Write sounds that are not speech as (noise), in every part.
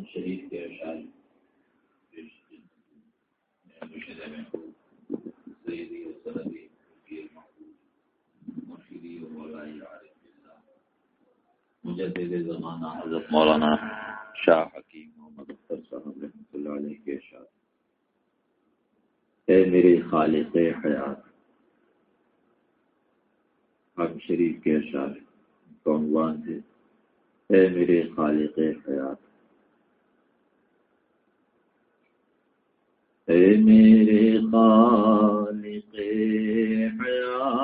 قرآن شریف کے اشعار مشرے میں سیدی و سردی کی محبوب مرشدی و مولائی عارف اللہ مجدد زمانہ حضرت مولانا شاہ حکیم محمد اختر صاحب رحمۃ اللہ علیہ کے اشعار اے میرے خالق حیات حق شریف کے اشعار کونوان تھے اے میرے خالق حیات اے میرے خالق حیات،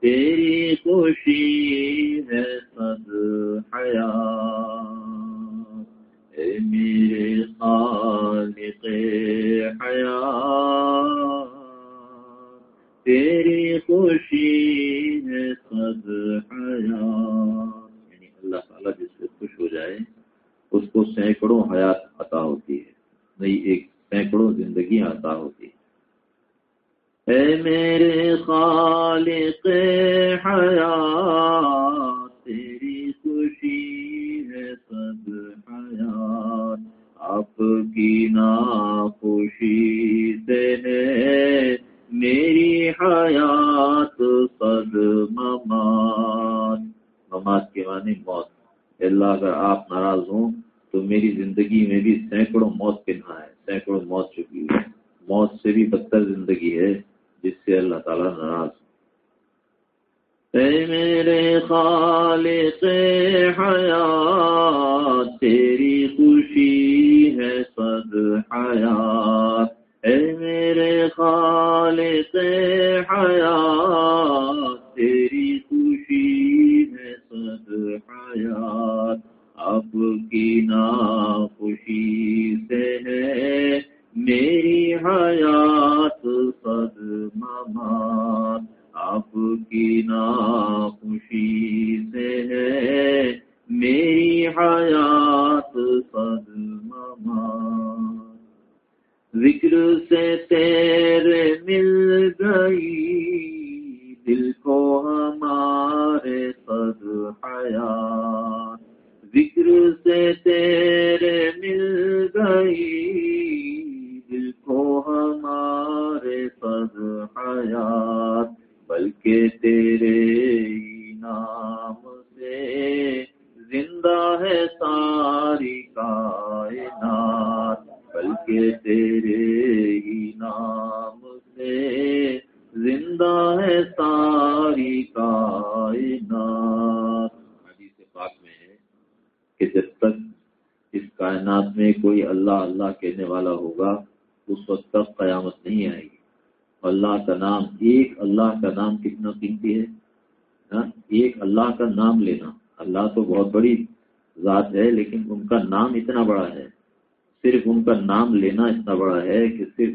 تیری خوشی ہے صد حیات۔ اے میرے خالق حیات، تیری خوشی ہے صد حیات۔ یعنی اللہ تعالیٰ جس سے خوش ہو جائے اس کو سینکڑوں حیات عطا ہوتی ہے۔ نئی ایک سینکڑوں زندگی عطا ہوتی ہے اے میرے خالق، حیات، تیری خوشی ہے سب حیات۔ آپ کی نا خوشی سے میری حیات سد ممات ممات کے معنی موت اللہ، اگر آپ ناراض ہوں تو میری زندگی میں بھی سینکڑوں موت پنہا ہے سینکڑوں موت چکی ہے موت سے بھی بدتر زندگی ہے جس سے اللہ تعالیٰ ناراض اے میرے خالق، حیات، تیری خوشی ہے صد حیات۔ اے میرے خالق، حیات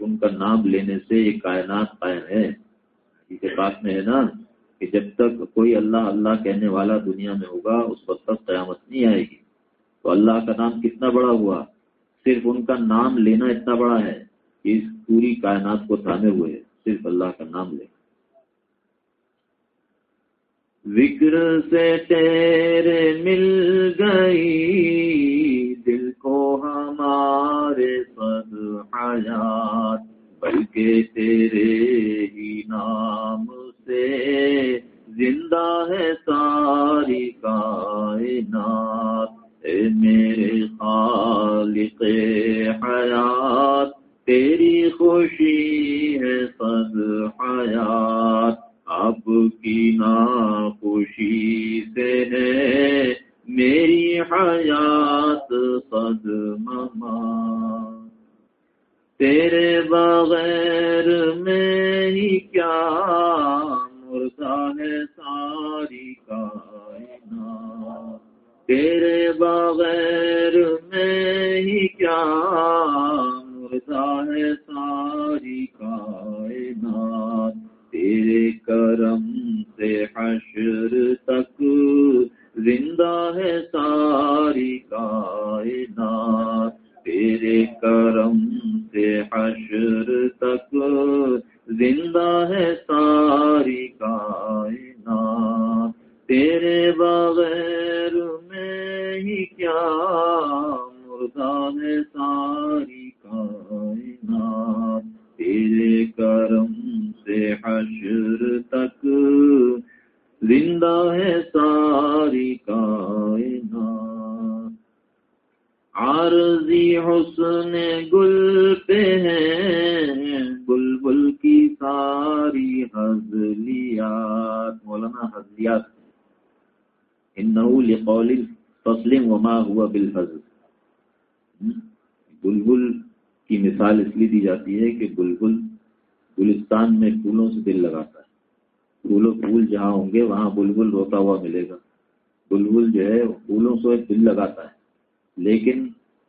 ان کا نام لینے سے یہ کائنات قائم ہے۔ اس بات میں ہے نا کہ جب تک کوئی اللہ اللہ کہنے والا دنیا میں ہوگا، اس وقت تک قیامت نہیں آئے گی۔ تو اللہ کا نام کتنا بڑا ہوا؟ صرف ان کا نام لینا اتنا بڑا ہے کہ اس پوری کائنات کو تھامے ہوئے، صرف اللہ کا نام لے ذکر سے تیرے مل گئی دل کو ہمارے سب حیات بلکہ تیرے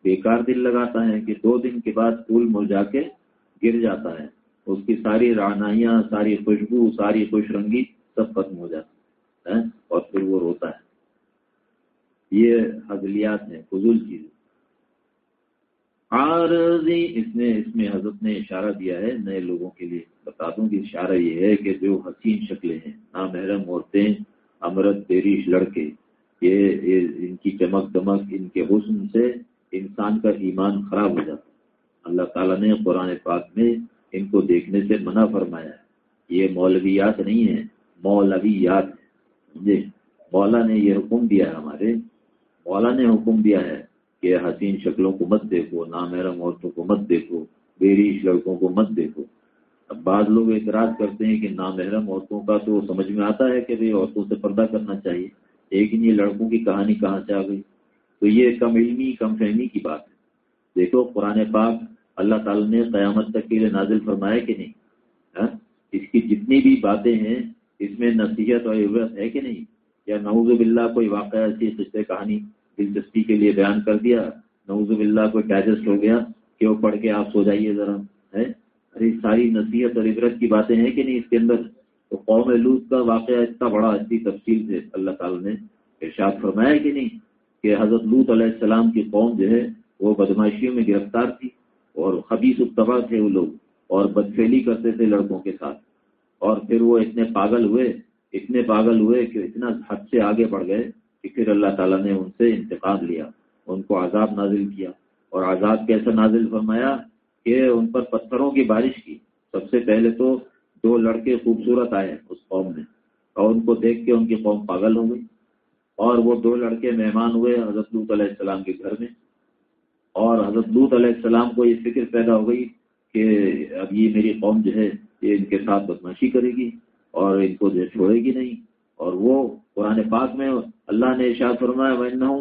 بیکار دل لگاتا ہے کہ دو دن کے بعد پھول مرجا کے گر جاتا ہے۔ اس کی ساری رانائیاں ساری خوشبو، ساری خوش رنگی سب ختم ہو جاتی ہے اور پھر وہ روتا ہے۔ یہ حضلیات ہیں، فضول چیز۔ عارضی، اس نے، اس میں حضرت نے اشارہ دیا ہے، نئے لوگوں کے لیے۔ بتا دوں کہ اشارہ یہ ہے کہ جو حسین شکلیں ہیں، نامحرم عورتیں، امرت پیریش لڑکے یہ ان کی چمک دمک، ان کے حسن سے انسان کا ایمان خراب ہو جاتا اللہ تعالیٰ نے قرآن پاک میں ان کو دیکھنے سے منع فرمایا ہے۔ یہ مولویات نہیں ہیں، مولویات جی مولا نے یہ حکم دیا ہے ہمارے۔ مولا نے حکم دیا ہے کہ حسین شکلوں کو مت دیکھو، نامحرم عورتوں کو مت دیکھو بیریش لڑکوں کو مت دیکھو۔ اب بعض لوگ اعتراض کرتے ہیں کہ نامحرم عورتوں کا تو سمجھ میں آتا ہے کہ بھائی عورتوں سے پردہ کرنا چاہیے۔ لیکن یہ لڑکوں کی کہانی کہاں سے آ گئی؟ تو یہ کم علمی، کم فہمی کی بات ہے۔ دیکھو، قرآن پاک اللہ تعالی نے قیامت تک کے لیے نازل فرمایا کہ نہیں؟ ہاں؟ اس کی جتنی بھی باتیں ہیں، اس میں نصیحت اور عبرت ہے کہ نہیں؟ یا نعوذ باللہ کوئی واقعہ ایسی قصے کہانی دلچسپی کے لیے بیان کر دیا نوز اللہ کو ڈائجسٹ ہو گیا کہ وہ پڑھ کے آپ سو جائیے ذرا، ہے؟ ارے ساری نصیحت اور عبرت کی باتیں ہیں کہ نہیں اس کے اندر؟ تو قوم لوت کا واقعہ اتنا بڑا اچھی تفصیل سے اللہ تعالی نے ارشاد فرمایا کہ نہیں؟ کہ حضرت لوت علیہ السلام کی قوم جو ہے وہ بدماشیوں میں گرفتار تھی اور خبیص اتباع تھے وہ لوگ اور بدفیلی کرتے تھے لڑکوں کے ساتھ۔ اور پھر وہ اتنے پاگل ہوئے، اتنے پاگل ہوئے کہ اتنا حد سے آگے بڑھ گئے کہ پھر اللہ تعالیٰ نے ان سے انتقام لیا، ان کو عذاب نازل کیا۔ اور عذاب کیسا نازل فرمایا کہ ان پر پتھروں کی بارش کی۔ سب سے پہلے تو دو لڑکے خوبصورت آئے اس قوم میں اور ان کو دیکھ کے ان کی قوم پاگل ہو گئی۔ اور وہ دو لڑکے مہمان ہوئے حضرت لوت علیہ السلام کے گھر میں۔ اور حضرت لوت علیہ السلام کو یہ فکر پیدا ہو گئی کہ اب یہ میری قوم جو ہے، یہ ان کے ساتھ بدماشی کرے گی اور ان کو جو چھوڑے گی نہیں۔ اور وہ قرآن پاک میں اللہ نے ارشاد فرمایا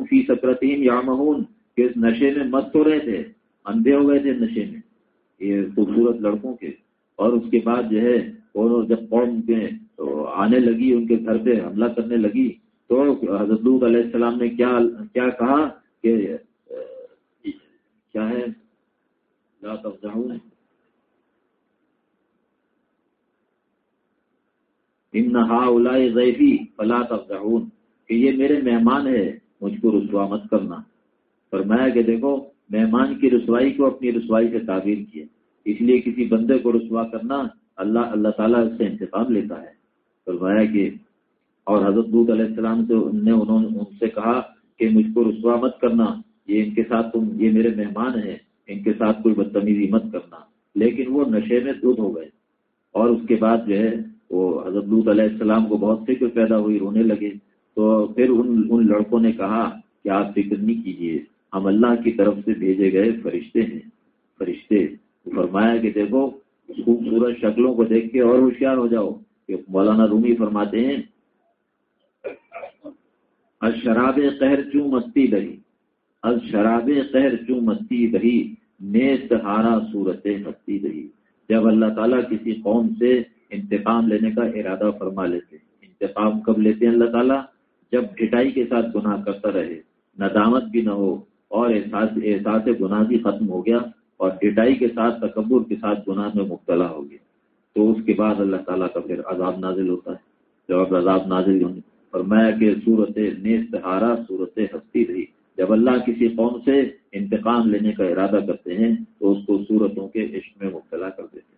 فی سکرتیم یا مہون کہ اس نشے میں مت ہو رہے تھے اندھے ہو گئے تھے نشے میں۔ یہ خوبصورت لڑکوں کے۔ اور اس کے بعد جو ہے اور جب قوم کے آنے لگی، ان کے گھر پہ حملہ کرنے لگی۔ تو حضرت علیہ السلام نے کیا کیا کہا کہ، کیا ہے؟ ان نہا ضیفی فلا تفضحون۔ کہ یہ میرے مہمان ہے مجھ کو رسوا مت کرنا۔ فرمایا کہ دیکھو، مہمان کی رسوائی کو اپنی رسوائی سے تعبیر کیے۔ اس لیے کسی بندے کو رسوا کرنا اللہ اللہ تعالیٰ سے انتقام لیتا ہے۔ فرمایا کہ اور حضرت دودھ علیہ السلام سے نے انہوں نے ان سے کہا کہ مجھ کو رسوا مت کرنا، یہ ان کے ساتھ تم، یہ میرے مہمان ہیں، ان کے ساتھ کوئی بدتمیزی مت کرنا۔ لیکن وہ نشے میں دودھ ہو گئے۔ اور اس کے بعد جو ہے، وہ حضرت علیہ السلام کو بہت فکر پیدا ہوئی، رونے لگے۔ تو پھر ان ان لڑکوں نے کہا کہ آپ فکر نہیں کیجیے ہم اللہ کی طرف سے بھیجے گئے فرشتے ہیں۔ فرشتے فرمایا کہ دیکھو خوبصورت شکلوں کو دیکھ کے اور ہوشیار ہو جاؤ کہ مولانا رومی فرماتے ہیں از شراب قہر چوں مستی دہی از شراب قہر چوں مستی دہی نیست ہارا صورت مستی دہی جب اللہ تعالیٰ کسی قوم سے انتقام لینے کا ارادہ فرما لیتے انتقام کب لیتے ہیں اللہ تعالیٰ؟ جب ڈٹائی کے ساتھ گناہ کرتا رہے، ندامت بھی نہ ہو اور احساس احساس گناہ بھی ختم ہو گیا اور ڈٹائی کے ساتھ تکبر کے ساتھ گناہ میں مبتلا ہو گیا۔ تو اس کے بعد اللہ تعالیٰ کا پھر عذاب نازل ہوتا ہے۔ جب عذاب نازل ہونے اور کہ صورت نیست ہارا صورت ہستی رہی۔ جب اللہ کسی قوم سے انتقام لینے کا ارادہ کرتے ہیں، تو اس کو صورتوں کے عشق میں مبتلا کر دیتے ہیں۔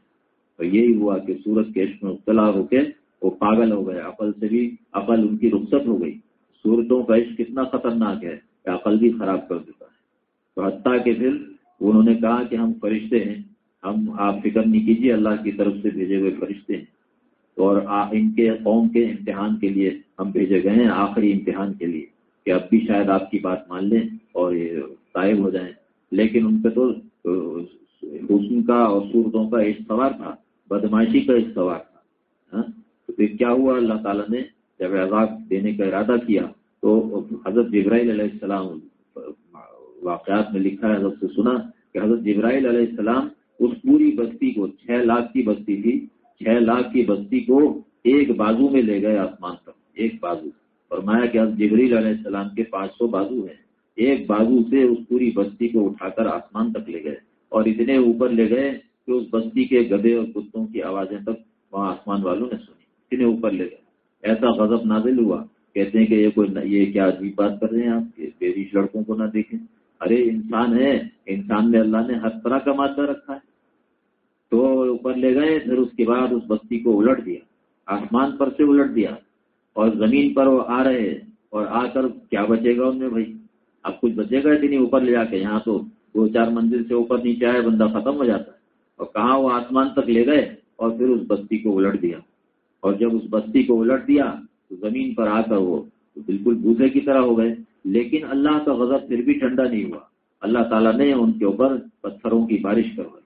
تو یہی ہوا کہ سورج کے عشق میں مبتلا ہو کے وہ پاگل ہو گئے، عقل سے بھی، عقل ان کی رخصت ہو گئی۔ صورتوں کا عشق کتنا خطرناک ہے کہ عقل بھی خراب کر دیتا ہے۔ تو حتیٰ کہ پھر انہوں نے کہا کہ ہم فرشتے ہیں، ہم آپ فکر نہیں کیجیے اللہ کی طرف سے بھیجے ہوئے فرشتے ہیں۔ اور ان کے قوم کے امتحان کے لیے ہم بھیجے گئے ہیں، آخری امتحان کے لیے۔ کہ اب بھی شاید آپ کی بات مان لیں اور یہ طائب ہو جائیں۔ لیکن ان پہ تو حسن کا اور صورتوں کا استوار تھا بدماشی کا استوار تھا ہاں؟ تو پھر کیا ہوا؟ اللہ تعالیٰ نے جب عذاب دینے کا ارادہ کیا تو حضرت جبرائیل علیہ السلام، واقعات میں لکھا ہے، حضرت سے سنا کہ حضرت جبرائیل علیہ السلام اس پوری بستی کو، چھ لاکھ کی بستی تھی چھ لاکھ کی بستی کو ایک بازو میں لے گئے آسمان تک ایک بازو۔ فرمایا کہ حضرت جبریل علیہ السلام کے پانچ سو بازو ہیں۔ ایک بازو سے اس پوری بستی کو اٹھا کر آسمان تک لے گئے اور اتنے اوپر لے گئے کہ اس بستی کے گدے اور کتوں کی آوازیں تک وہاں آسمان والوں نے سنی۔ اتنے اوپر لے گئے۔ ایسا غضب نازل ہوا۔ کہتے ہیں کہ یہ کوئی یہ کیا عجیب بات کر رہے ہیں آپ؟ بیریش لڑکوں کو نہ دیکھیں۔ ارے انسان ہے۔ انسان میں اللہ نے ہر طرح کا مادہ رکھا ہے۔ تو اوپر لے گئے، پھر اس کے بعد اس بستی کو الٹ دیا۔ آسمان پر سے الٹ دیا اور زمین پر وہ آ رہے اور آ کر کیا بچے گا ان میں بھائی؟ اب کچھ بچے گا اتنی اوپر لے جا کے۔ یہاں تو دو چار منزل سے اوپر نیچے آئے، بندہ ختم ہو جاتا ہے۔ اور کہاں وہ آسمان تک لے گئے اور پھر اس بستی کو الٹ دیا۔ اور جب اس بستی کو الٹ دیا تو زمین پر آ کر وہ بالکل بوسے کی طرح ہو گئے۔ لیکن اللہ کا غضب پھر بھی ٹھنڈا نہیں ہوا۔ اللہ تعالیٰ نے ان کے اوپر پتھروں کی بارش کروائی۔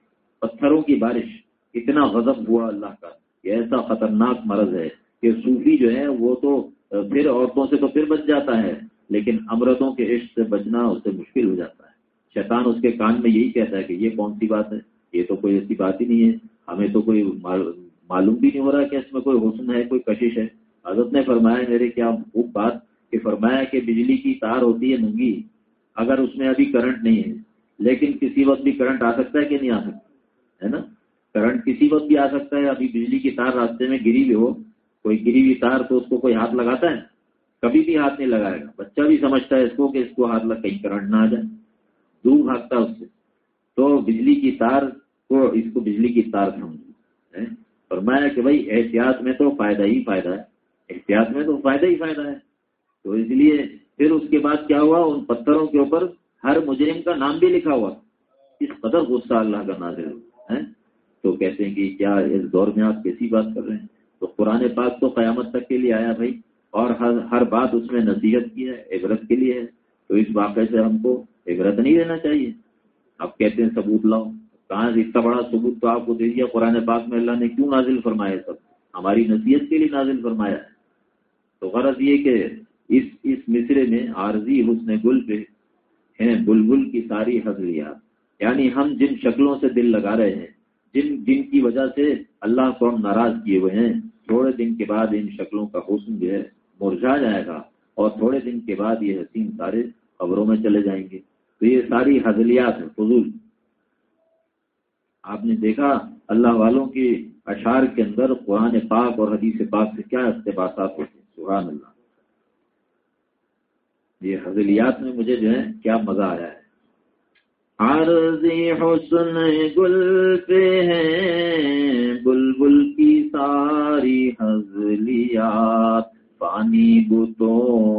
پتھروں کی بارش، اتنا غضب ہوا اللہ کا یہ ایسا خطرناک مرض ہے کہ صوفی جو ہے وہ تو پھر عورتوں سے تو پھر بچ جاتا ہے، لیکن امرتوں کے عشق سے بچنا اس سے مشکل ہو جاتا ہے۔ شیطان اس کے کان میں یہی کہتا ہے کہ یہ کون سی بات ہے؟ یہ تو کوئی ایسی بات ہی نہیں ہے۔ ہمیں تو کوئی معلوم بھی نہیں ہو رہا کہ اس میں کوئی حسن ہے، کوئی کشش ہے۔ حضرت نے فرمایا، میرے کیا خوب بات کہ فرمایا کہ بجلی کی تار ہوتی ہے ننگی، اگر اس میں ابھی کرنٹ نہیں ہے، لیکن کسی وقت بھی کرنٹ آ سکتا ہے کہ نہیں آ سکتا؟ ہے نا؟ کرنٹ کسی وقت بھی آ سکتا ہے، ابھی بجلی کی تار راستے میں گری ہوئی ہو، کوئی گری ہوئی تار تو اس کو کوئی ہاتھ لگاتا ہے؟ کبھی بھی ہاتھ نہیں لگائے گا۔ بچہ بھی سمجھتا ہے اس کو کہ اس کو ہاتھ لگ کہیں کرنٹ نہ آ جائے۔ دور بھاگتا اس سے۔ تو بجلی کی تار کو اس کو بجلی کی تار سمجھ فرمایا کہ بھائی، احتیاط میں تو فائدہ ہی فائدہ ہے۔ احتیاط میں تو فائدہ ہی فائدہ ہے۔ تو اس لیے پھر اس کے بعد کیا ہوا؟ ان پتھروں کے اوپر ہر مجرم کا نام بھی لکھا ہوا۔ اس قدر غصہ اللہ کا نازل ہے تو کہتے ہیں کہ کیا اس دور میں آپ کیسی بات کر رہے ہیں؟ تو قرآن پاک تو قیامت تک کے لیے آیا بھائی، اور ہر ہر بات اس میں نصیحت کی ہے، عبرت کے لیے ہے۔ تو اس واقعے سے ہم کو عبرت نہیں لینا چاہیے۔ آپ کہتے ہیں ثبوت لاؤ۔ کہاں سے اتنا بڑا ثبوت تو آپ کو دے دیا قرآن پاک میں؟ اللہ نے کیوں نازل فرمایا سب؟ ہماری نصیحت کے لیے نازل فرمایا ہے۔ تو غرض یہ کہ اس اس مصرے میں عارضی حسن گل پہ ہیں، بلبل کی ساری حضریات۔ یعنی ہم جن شکلوں سے دل لگا رہے ہیں، جن جن کی وجہ سے اللہ کو ہم ناراض کیے ہوئے ہیں، تھوڑے دن کے بعد ان شکلوں کا حسن جو ہے مرجھا جائے گا اور تھوڑے دن کے بعد یہ حسین سارے خبروں میں چلے جائیں گے۔ تو یہ ساری حضلیات ہیں، فضول۔ آپ نے دیکھا اللہ والوں کی اشعار کے اندر قرآن پاک اور حدیث پاک سے کیا اقتباسات ہوتے ہیں؟ سبحان اللہ۔ یہ حضلیات میں مجھے جو ہے کیا مزہ آیا ہے۔ عرضی حسن گل پہ ہے بلبل کی ساری حضلیات پانی بتوں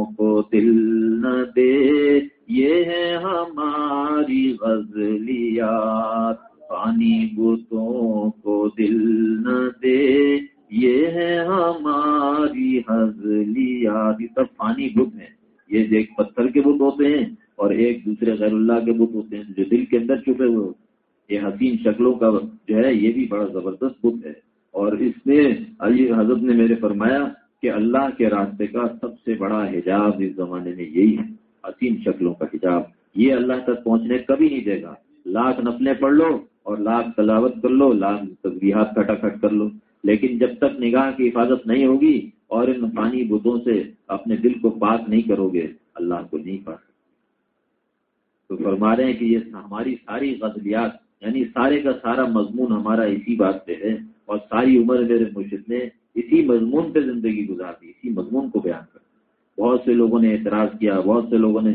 شکلوں کا جو ہے یہ بھی بڑا زبردست بت ہے۔ اور اس میں علی حضرت نے میرے فرمایا کہ اللہ کے راستے کا سب سے بڑا حجاب اس زمانے میں یہی ہے حسین شکلوں کا حجاب۔ یہ اللہ تک پہنچنے کبھی نہیں دے گا۔ لاکھ نفلیں پڑھ لو اور لاکھ تلاوت کر لو، لاکھ تصویرات کٹا کٹ کر لو۔ لیکن جب تک نگاہ کی حفاظت نہیں ہوگی اور ان پانی بتوں سے اپنے دل کو پاک نہیں کرو گے، اللہ کو نہیں پا تو فرما رہے ہیں کہ یہ ہماری ساری غزلیات یعنی سارے کا سارا مضمون ہمارا اسی بات پہ ہے اور ساری عمر میرے مرشد نے اسی مضمون پہ زندگی گزار دی اسی مضمون کو بیان کر بہت سے لوگوں نے اعتراض کیا، بہت سے لوگوں نے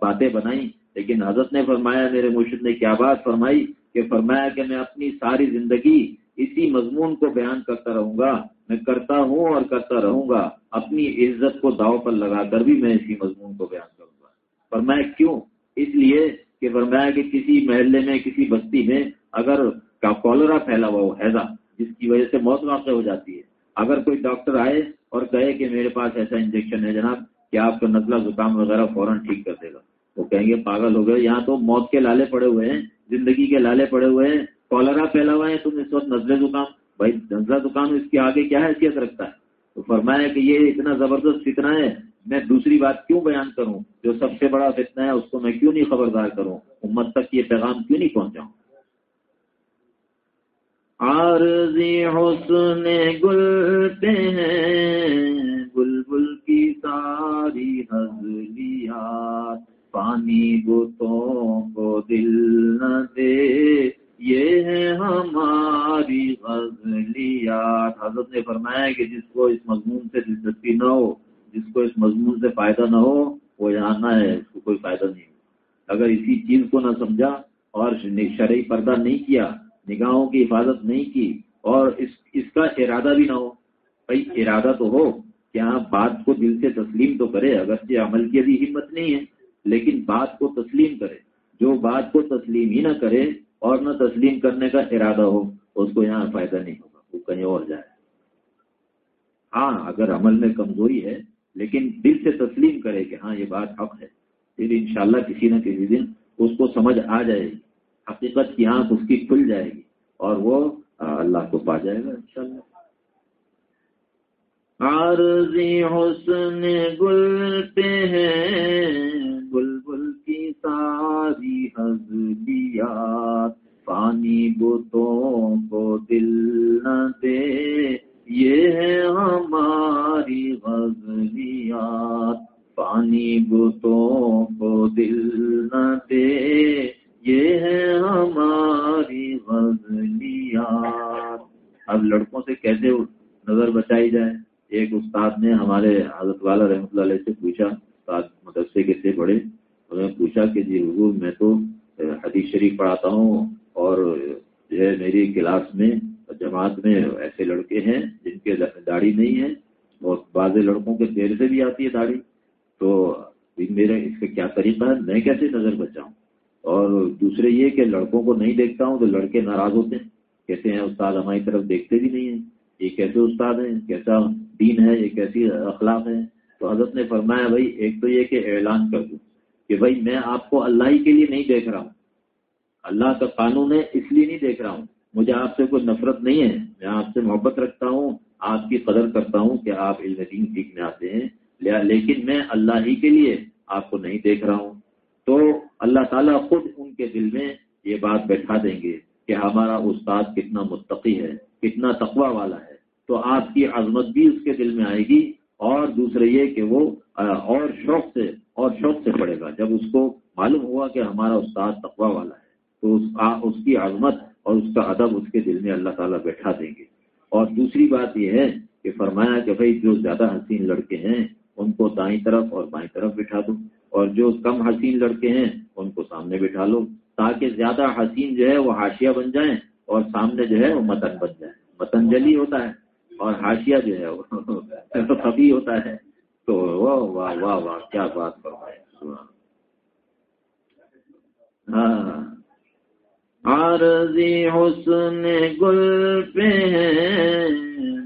باتیں بنائی لیکن حضرت نے فرمایا، میرے مرشد نے کیا بات فرمائی کہ فرمایا کہ میں اپنی ساری زندگی اسی مضمون کو بیان کرتا رہوں گا، میں کرتا ہوں اور کرتا رہوں گا، اپنی عزت کو داؤ پر لگا کر بھی میں اسی مضمون کو بیان کروں گا۔ فرمایا، کیوں؟ اس لیے کہ فرمایا کہ کسی محلے میں، کسی بستی میں اگر کالرا پھیلا ہوا ہو حیضہ جس کی وجہ سے موت واقع ہو جاتی ہے، اگر کوئی ڈاکٹر آئے اور کہے کہ میرے پاس ایسا انجیکشن ہے جناب کہ آپ کا نزلہ، زکام وغیرہ فوراً ٹھیک کر دے گا۔ وہ کہیں گے، پاگل ہو گئے، یہاں تو موت کے لالے پڑے ہوئے ہیں، زندگی کے لالے پڑے ہوئے ہیں، کالرا پھیلا ہوا ہے، تم اس وقت نزلے زکام، بھائی نزلہ زکام اس کے آگے کیا حیثیت رکھتا ہے؟ تو فرمایا کہ یہ اتنا زبردست فتنہ ہے میں دوسری بات کیوں بیان کروں؟ جو سب سے بڑا فتنہ ہے، اس کو میں کیوں نہیں خبردار کروں؟ امت تک یہ پیغام کیوں نہیں پہنچاؤں؟ عارضی حسن گل پہ ہیں بل بل کی ساری حضلیات، پانی بتوں کو دل نہ دے۔ یہ ہے ہماری غزلیات۔ حضرت نے فرمایا کہ جس کو اس مضمون سے دلچسپی نہ ہو جس کو اس مضمون سے فائدہ نہ ہو، وہ یہاں نہ ہے، اس کو کوئی فائدہ نہیں اگر اسی چیز کو نہ سمجھا اور شرعی پردہ نہیں کیا، نگاہوں کی حفاظت نہیں کی، اور اس اس کا ارادہ بھی نہ ہو، بھائی ارادہ تو ہو کہ ہاں بات کو دل سے تسلیم تو کرے؟ اگرچہ عمل کی ابھی ہمت نہیں ہے، لیکن بات کو تسلیم کرے۔ جو بات کو تسلیم ہی نہ کرے اور نہ تسلیم کرنے کا ارادہ ہو، اس کو یہاں فائدہ نہیں ہوگا، وہ کہیں اور جائے۔ ہاں اگر عمل میں کمزوری ہے لیکن دل سے تسلیم کرے کہ ہاں یہ بات حق ہے۔ پھر انشاءاللہ کسی نہ کسی دن اس کو سمجھ آ جائے گی۔ حقیقت کی آنکھ اس کی کھل جائے گی اور وہ اللہ کو پا جائے گا انشاءاللہ۔ عارضی حسن گل پہ ہیں بل بل کی ساری حضلیات پانی بتوں کو دل نہ دے۔ یہ ہے ہماری غزلیات پانی بتوں کو دل نہ دے۔ یہ ہے ہماری غزلیات اب لڑکوں سے کیسے نظر بچائی جائے؟ ایک استاد نے ہمارے حضرت والا رحمۃ اللہ علیہ سے پوچھا، استاد مدرسے کے تھے بڑے، انہوں نے پوچھا کہ جی حضور میں تو حدیث شریف پڑھاتا ہوں اور جو ہے میری کلاس میں جماعت میں ایسے لڑکے ہیں جن کے داڑھی نہیں ہے اور بعض لڑکوں کے دیر سے بھی آتی ہے داڑھی۔ تو میرے اس کا کیا طریقہ ہے؟ میں کیسے نظر بچاؤں؟ اور دوسرے یہ کہ لڑکوں کو نہیں دیکھتا ہوں تو لڑکے ناراض ہوتے ہیں۔ کہتے ہیں، استاد ہماری طرف دیکھتے بھی نہیں ہیں۔ یہ کیسے استاد ہیں؟ کیسا دین ہے؟ یہ کیسی اخلاق ہے تو حضرت نے فرمایا، بھائی، ایک تو یہ کہ اعلان کر دوں کہ بھائی، میں آپ کو اللہ ہی کے لیے نہیں دیکھ رہا ہوں۔ اللہ کا قانون ہے، اس لیے نہیں دیکھ رہا ہوں۔ مجھے آپ سے کوئی نفرت نہیں ہے، میں آپ سے محبت رکھتا ہوں، آپ کی قدر کرتا ہوں کہ آپ علم دین سیکھنے آتے ہیں۔ لیکن میں اللہ ہی کے لیے آپ کو نہیں دیکھ رہا ہوں۔ تو اللہ تعالیٰ خود ان کے دل میں یہ بات بیٹھا دیں گے کہ ہمارا استاد کتنا متقی ہے، کتنا تقوی والا ہے۔ تو آپ کی عظمت بھی اس کے دل میں آئے گی اور دوسرے یہ کہ وہ اور شوق سے، اور شوق سے پڑے گا۔ جب اس کو معلوم ہوا کہ ہمارا استاد تقوی والا ہے، تو اس کی عظمت اور اس کا ادب اس کے دل میں اللہ تعالیٰ بیٹھا دیں گے۔ اور دوسری بات یہ ہے کہ فرمایا کہ بھائی جو زیادہ حسین لڑکے ہیں، ان کو دائیں طرف اور بائیں طرف بٹھا دو، اور جو کم حسین لڑکے ہیں، ان کو سامنے بٹھا لو، تاکہ زیادہ حسین جو ہے وہ ہاشیا بن جائیں اور سامنے جو ہے وہ متن بن جائے متن جلی ہوتا ہے اور ہاشیا جو ہے وہ (laughs) کبھی ہوتا ہے۔ تو واہ واہ واہ واہ، کیا بات کرو ہاں۔ عارضی حسن گل پہ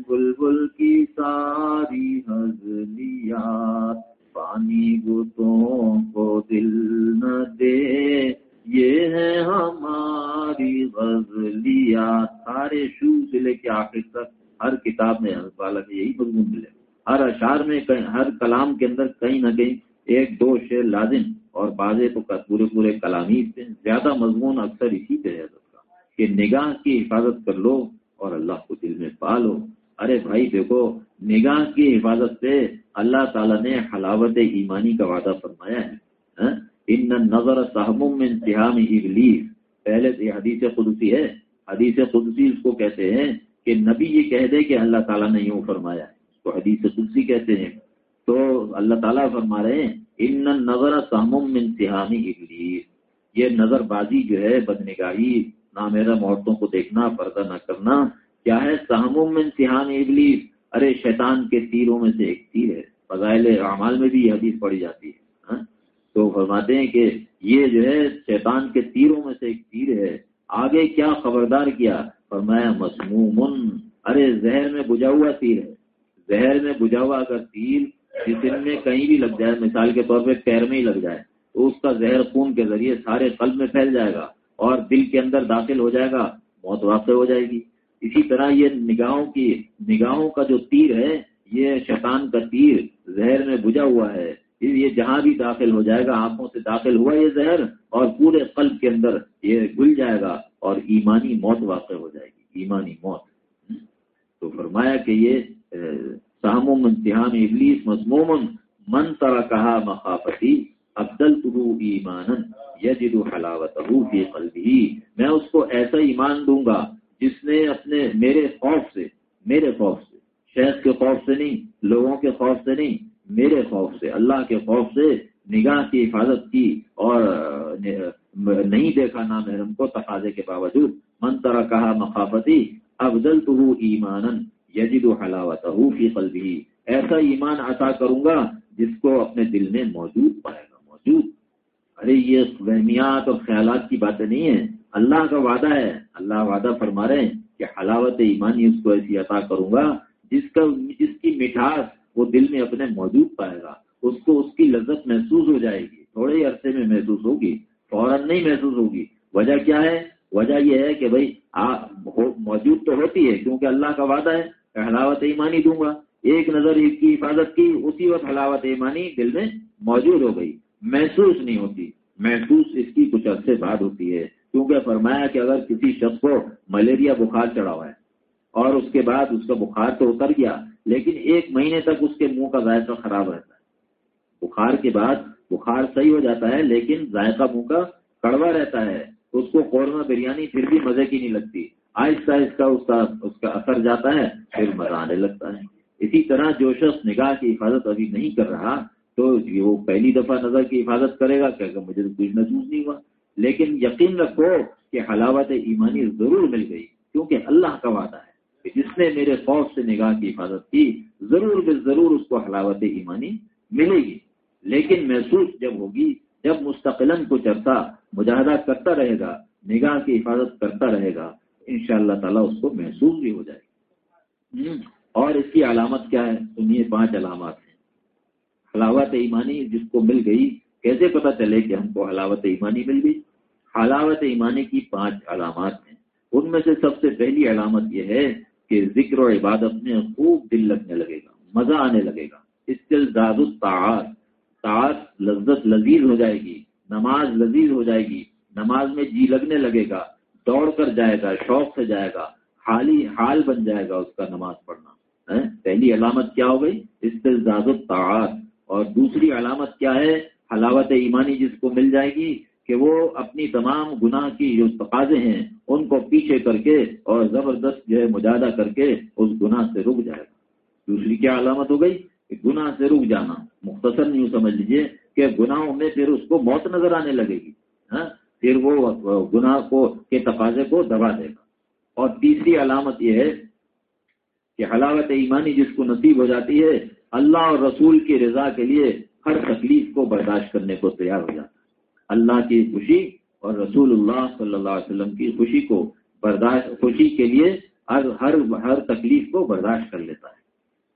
بل بل کی ساری حضلیات، پانی بتوں کو دل نہ دے۔ یہ ہے ہماری غزلیا سارے شروع سے لے کے آخر تک ہر کتاب میں والا یہی مضمون ملے۔ ہر اشعار میں ہر کلام کے اندر کہیں نہ کہیں ایک دو شعر لازم۔ اور بازے تو پورے پورے کلامی سے زیادہ مضمون اکثر اسی پہ ہے کہ نگاہ کی حفاظت کر لو اور اللہ کو دل میں پا لو ارے بھائی دیکھو، نگاہ کی حفاظت سے اللہ تعالیٰ نے حلاوت ایمانی کا وعدہ فرمایا ہے ہاں؟ ان نظر صاحب میں انتہا میں ابلیس۔ پہلے سے حدیث قدسی ہے۔ حدیث قدسی اس کو کہتے ہیں کہ نبی یہ کہہ دے کہ اللہ تعالیٰ نے یوں فرمایا ہے۔ اس کو حدیث قدسی کہتے ہیں۔ تو اللہ تعالیٰ فرما رہے ہیں ان نظر صاحب میں انتہا ابلیس۔ یہ نظر بازی جو ہے، بدنگاہی نہ میرا عورتوں کو دیکھنا، پردہ نہ کرنا، کیا ہے؟ سہموں میں انتہا ابلیس۔ ارے، شیطان کے تیروں میں سے ایک تیر ہے۔ فضائل اعمال میں بھی یہ حدیث پڑی جاتی ہے ہاں؟ تو فرماتے ہیں کہ یہ جو ہے، شیطان کے تیروں میں سے ایک تیر ہے۔ آگے کیا خبردار کیا؟ فرمایا مسموم ارے، زہر میں بجا ہوا تیر ہے۔ زہر میں بجا ہوا اگر تیر جسم میں کہیں بھی لگ جائے، مثال کے طور پہ پیر میں ہی لگ جائے، تو اس کا زہر خون کے ذریعے سارے قلب میں پھیل جائے گا اور دل کے اندر داخل ہو جائے گا، موت واقع ہو جائے گی۔ اسی طرح یہ نگاہوں کی، نگاہوں کا جو تیر ہے، یہ شیطان کا تیر زہر میں بجا ہوا ہے۔ یہ جہاں بھی داخل ہو جائے گا، آنکھوں سے داخل ہوا یہ زہر اور پورے قلب کے اندر یہ گل جائے گا اور ایمانی موت واقع ہو جائے گی، ایمانی موت۔ تو فرمایا کہ یہ سہم امتحان ابلیس مضمومن من طرح کہا مخافتی ابدل تو ایمان یجد حلاوت فی قلبی میں اس کو ایسا ایمان دوں گا جس نے اپنے میرے خوف سے، میرے خوف سے شیخ کے خوف سے نہیں، لوگوں کے خوف سے نہیں، میرے خوف سے، اللہ کے خوف سے نگاہ کی حفاظت کی اور نہیں دیکھا نام محرم کو تقاضے کے باوجود۔ من طرح کہا مخافتی افضل تو ایمان یجد حلاوت فی قلبی۔ ایسا ایمان عطا کروں گا جس کو اپنے دل میں موجود پائے گا، موجود۔ ارے، یہ وہمیات اور خیالات کی باتیں نہیں ہیں۔ اللہ کا وعدہ ہے۔ اللہ وعدہ فرما رہے ہیں کہ حلاوت ایمانی اس کو ایسی عطا کروں گا جس کا، جس کی مٹھاس وہ دل میں اپنے موجود پائے گا۔ اس کو اس کی لذت محسوس ہو جائے گی، تھوڑے ہی عرصے میں محسوس ہوگی، فوراً نہیں محسوس ہوگی۔ وجہ کیا ہے؟ وجہ یہ ہے کہ بھائی موجود تو ہوتی ہے کیونکہ اللہ کا وعدہ ہے۔ حلاوت ایمانی دوں گا۔ ایک نظر کی حفاظت کی، اسی وقت حلاوت ایمانی دل میں موجود ہو گئی۔ محسوس نہیں ہوتی۔ محسوس اس کی کچھ عرصے بعد ہوتی ہے۔ کیونکہ فرمایا کہ اگر کسی شخص کو ملیریا بخار چڑھا ہوا ہے اور اس کے بعد اس کا بخار تو اتر گیا، لیکن ایک مہینے تک اس کے منہ کا ذائقہ خراب رہتا ہے۔ بخار کے بعد بخار صحیح ہو جاتا ہے، لیکن ذائقہ منہ کا کڑوا رہتا ہے۔ اس کو قورمہ بریانی پھر بھی مزے کی نہیں لگتی۔ آہستہ آہستہ اس کا اس کا اثر جاتا ہے، پھر مزہ آنے لگتا ہے۔ اسی طرح جو شخص نگاہ کی حفاظت ابھی نہیں کر رہا، تو جی وہ پہلی دفعہ نظر کی حفاظت کرے گا کہ مجھے تو کچھ محسوس نہیں ہوا۔ لیکن یقین رکھو کہ حلاوت ایمانی ضرور مل گئی، کیونکہ اللہ کا وعدہ ہے کہ جس نے میرے خوف سے نگاہ کی حفاظت کی، ضرور بے ضرور اس کو حلاوت ایمانی ملے گی۔ لیکن محسوس جب ہوگی، جب مستقل کچھ عرصہ مجاہدہ کرتا رہے گا، نگاہ کی حفاظت کرتا رہے گا ان شاء اللہ تعالیٰ اس کو محسوس بھی ہو جائے۔ گی اور اس کی علامت کیا ہے؟ سنیے پانچ علامات ہیں۔ حلاوت ایمانی جس کو مل گئی کیسے پتا چلے کہ ہم کو حلاوت ایمانی مل گئی؟ حلاوت ایمانی کی پانچ علامات ہیں۔ ان میں سے سب سے پہلی علامت یہ ہے کہ ذکر و عبادت میں خوب دل لگنے لگے گا مزہ آنے لگے گا۔ اس سے زاد تعت لذت لذیذ ہو جائے گی نماز لذیذ ہو جائے گی نماز میں جی لگنے لگے گا۔ دوڑ کر جائے گا، شوق سے جائے گا، حالی حال بن جائے گا اس کا نماز پڑھنا پہلی علامت کیا ہو گئی؟ اس سے اور دوسری علامت کیا ہے؟ حلاوت ایمانی جس کو مل جائے گی کہ وہ اپنی تمام گناہ کی جو تقاضے ہیں، ان کو پیچھے کر کے اور زبردست جو ہے مجاہدہ کر کے اس گناہ سے رک جائے گا۔ دوسری کیا علامت ہو گئی؟ کہ گناہ سے رک جانا۔ مختصر نہیں سمجھ لیجیے کہ گناہوں میں پھر اس کو موت نظر آنے لگے گی ہاں پھر وہ گناہ کو، کے تقاضے کو دبا دے گا۔ اور تیسری علامت یہ ہے کہ حلاوت ایمانی جس کو نصیب ہو جاتی ہے، اللہ اور رسول کی رضا کے لیے ہر تکلیف کو برداشت کرنے کو تیار ہو جاتا ہے۔ اللہ کی خوشی اور رسول اللہ صلی اللہ علیہ وسلم کی خوشی کو برداشت، خوشی کے لیے ہر ہر ہر تکلیف کو برداشت کر لیتا ہے۔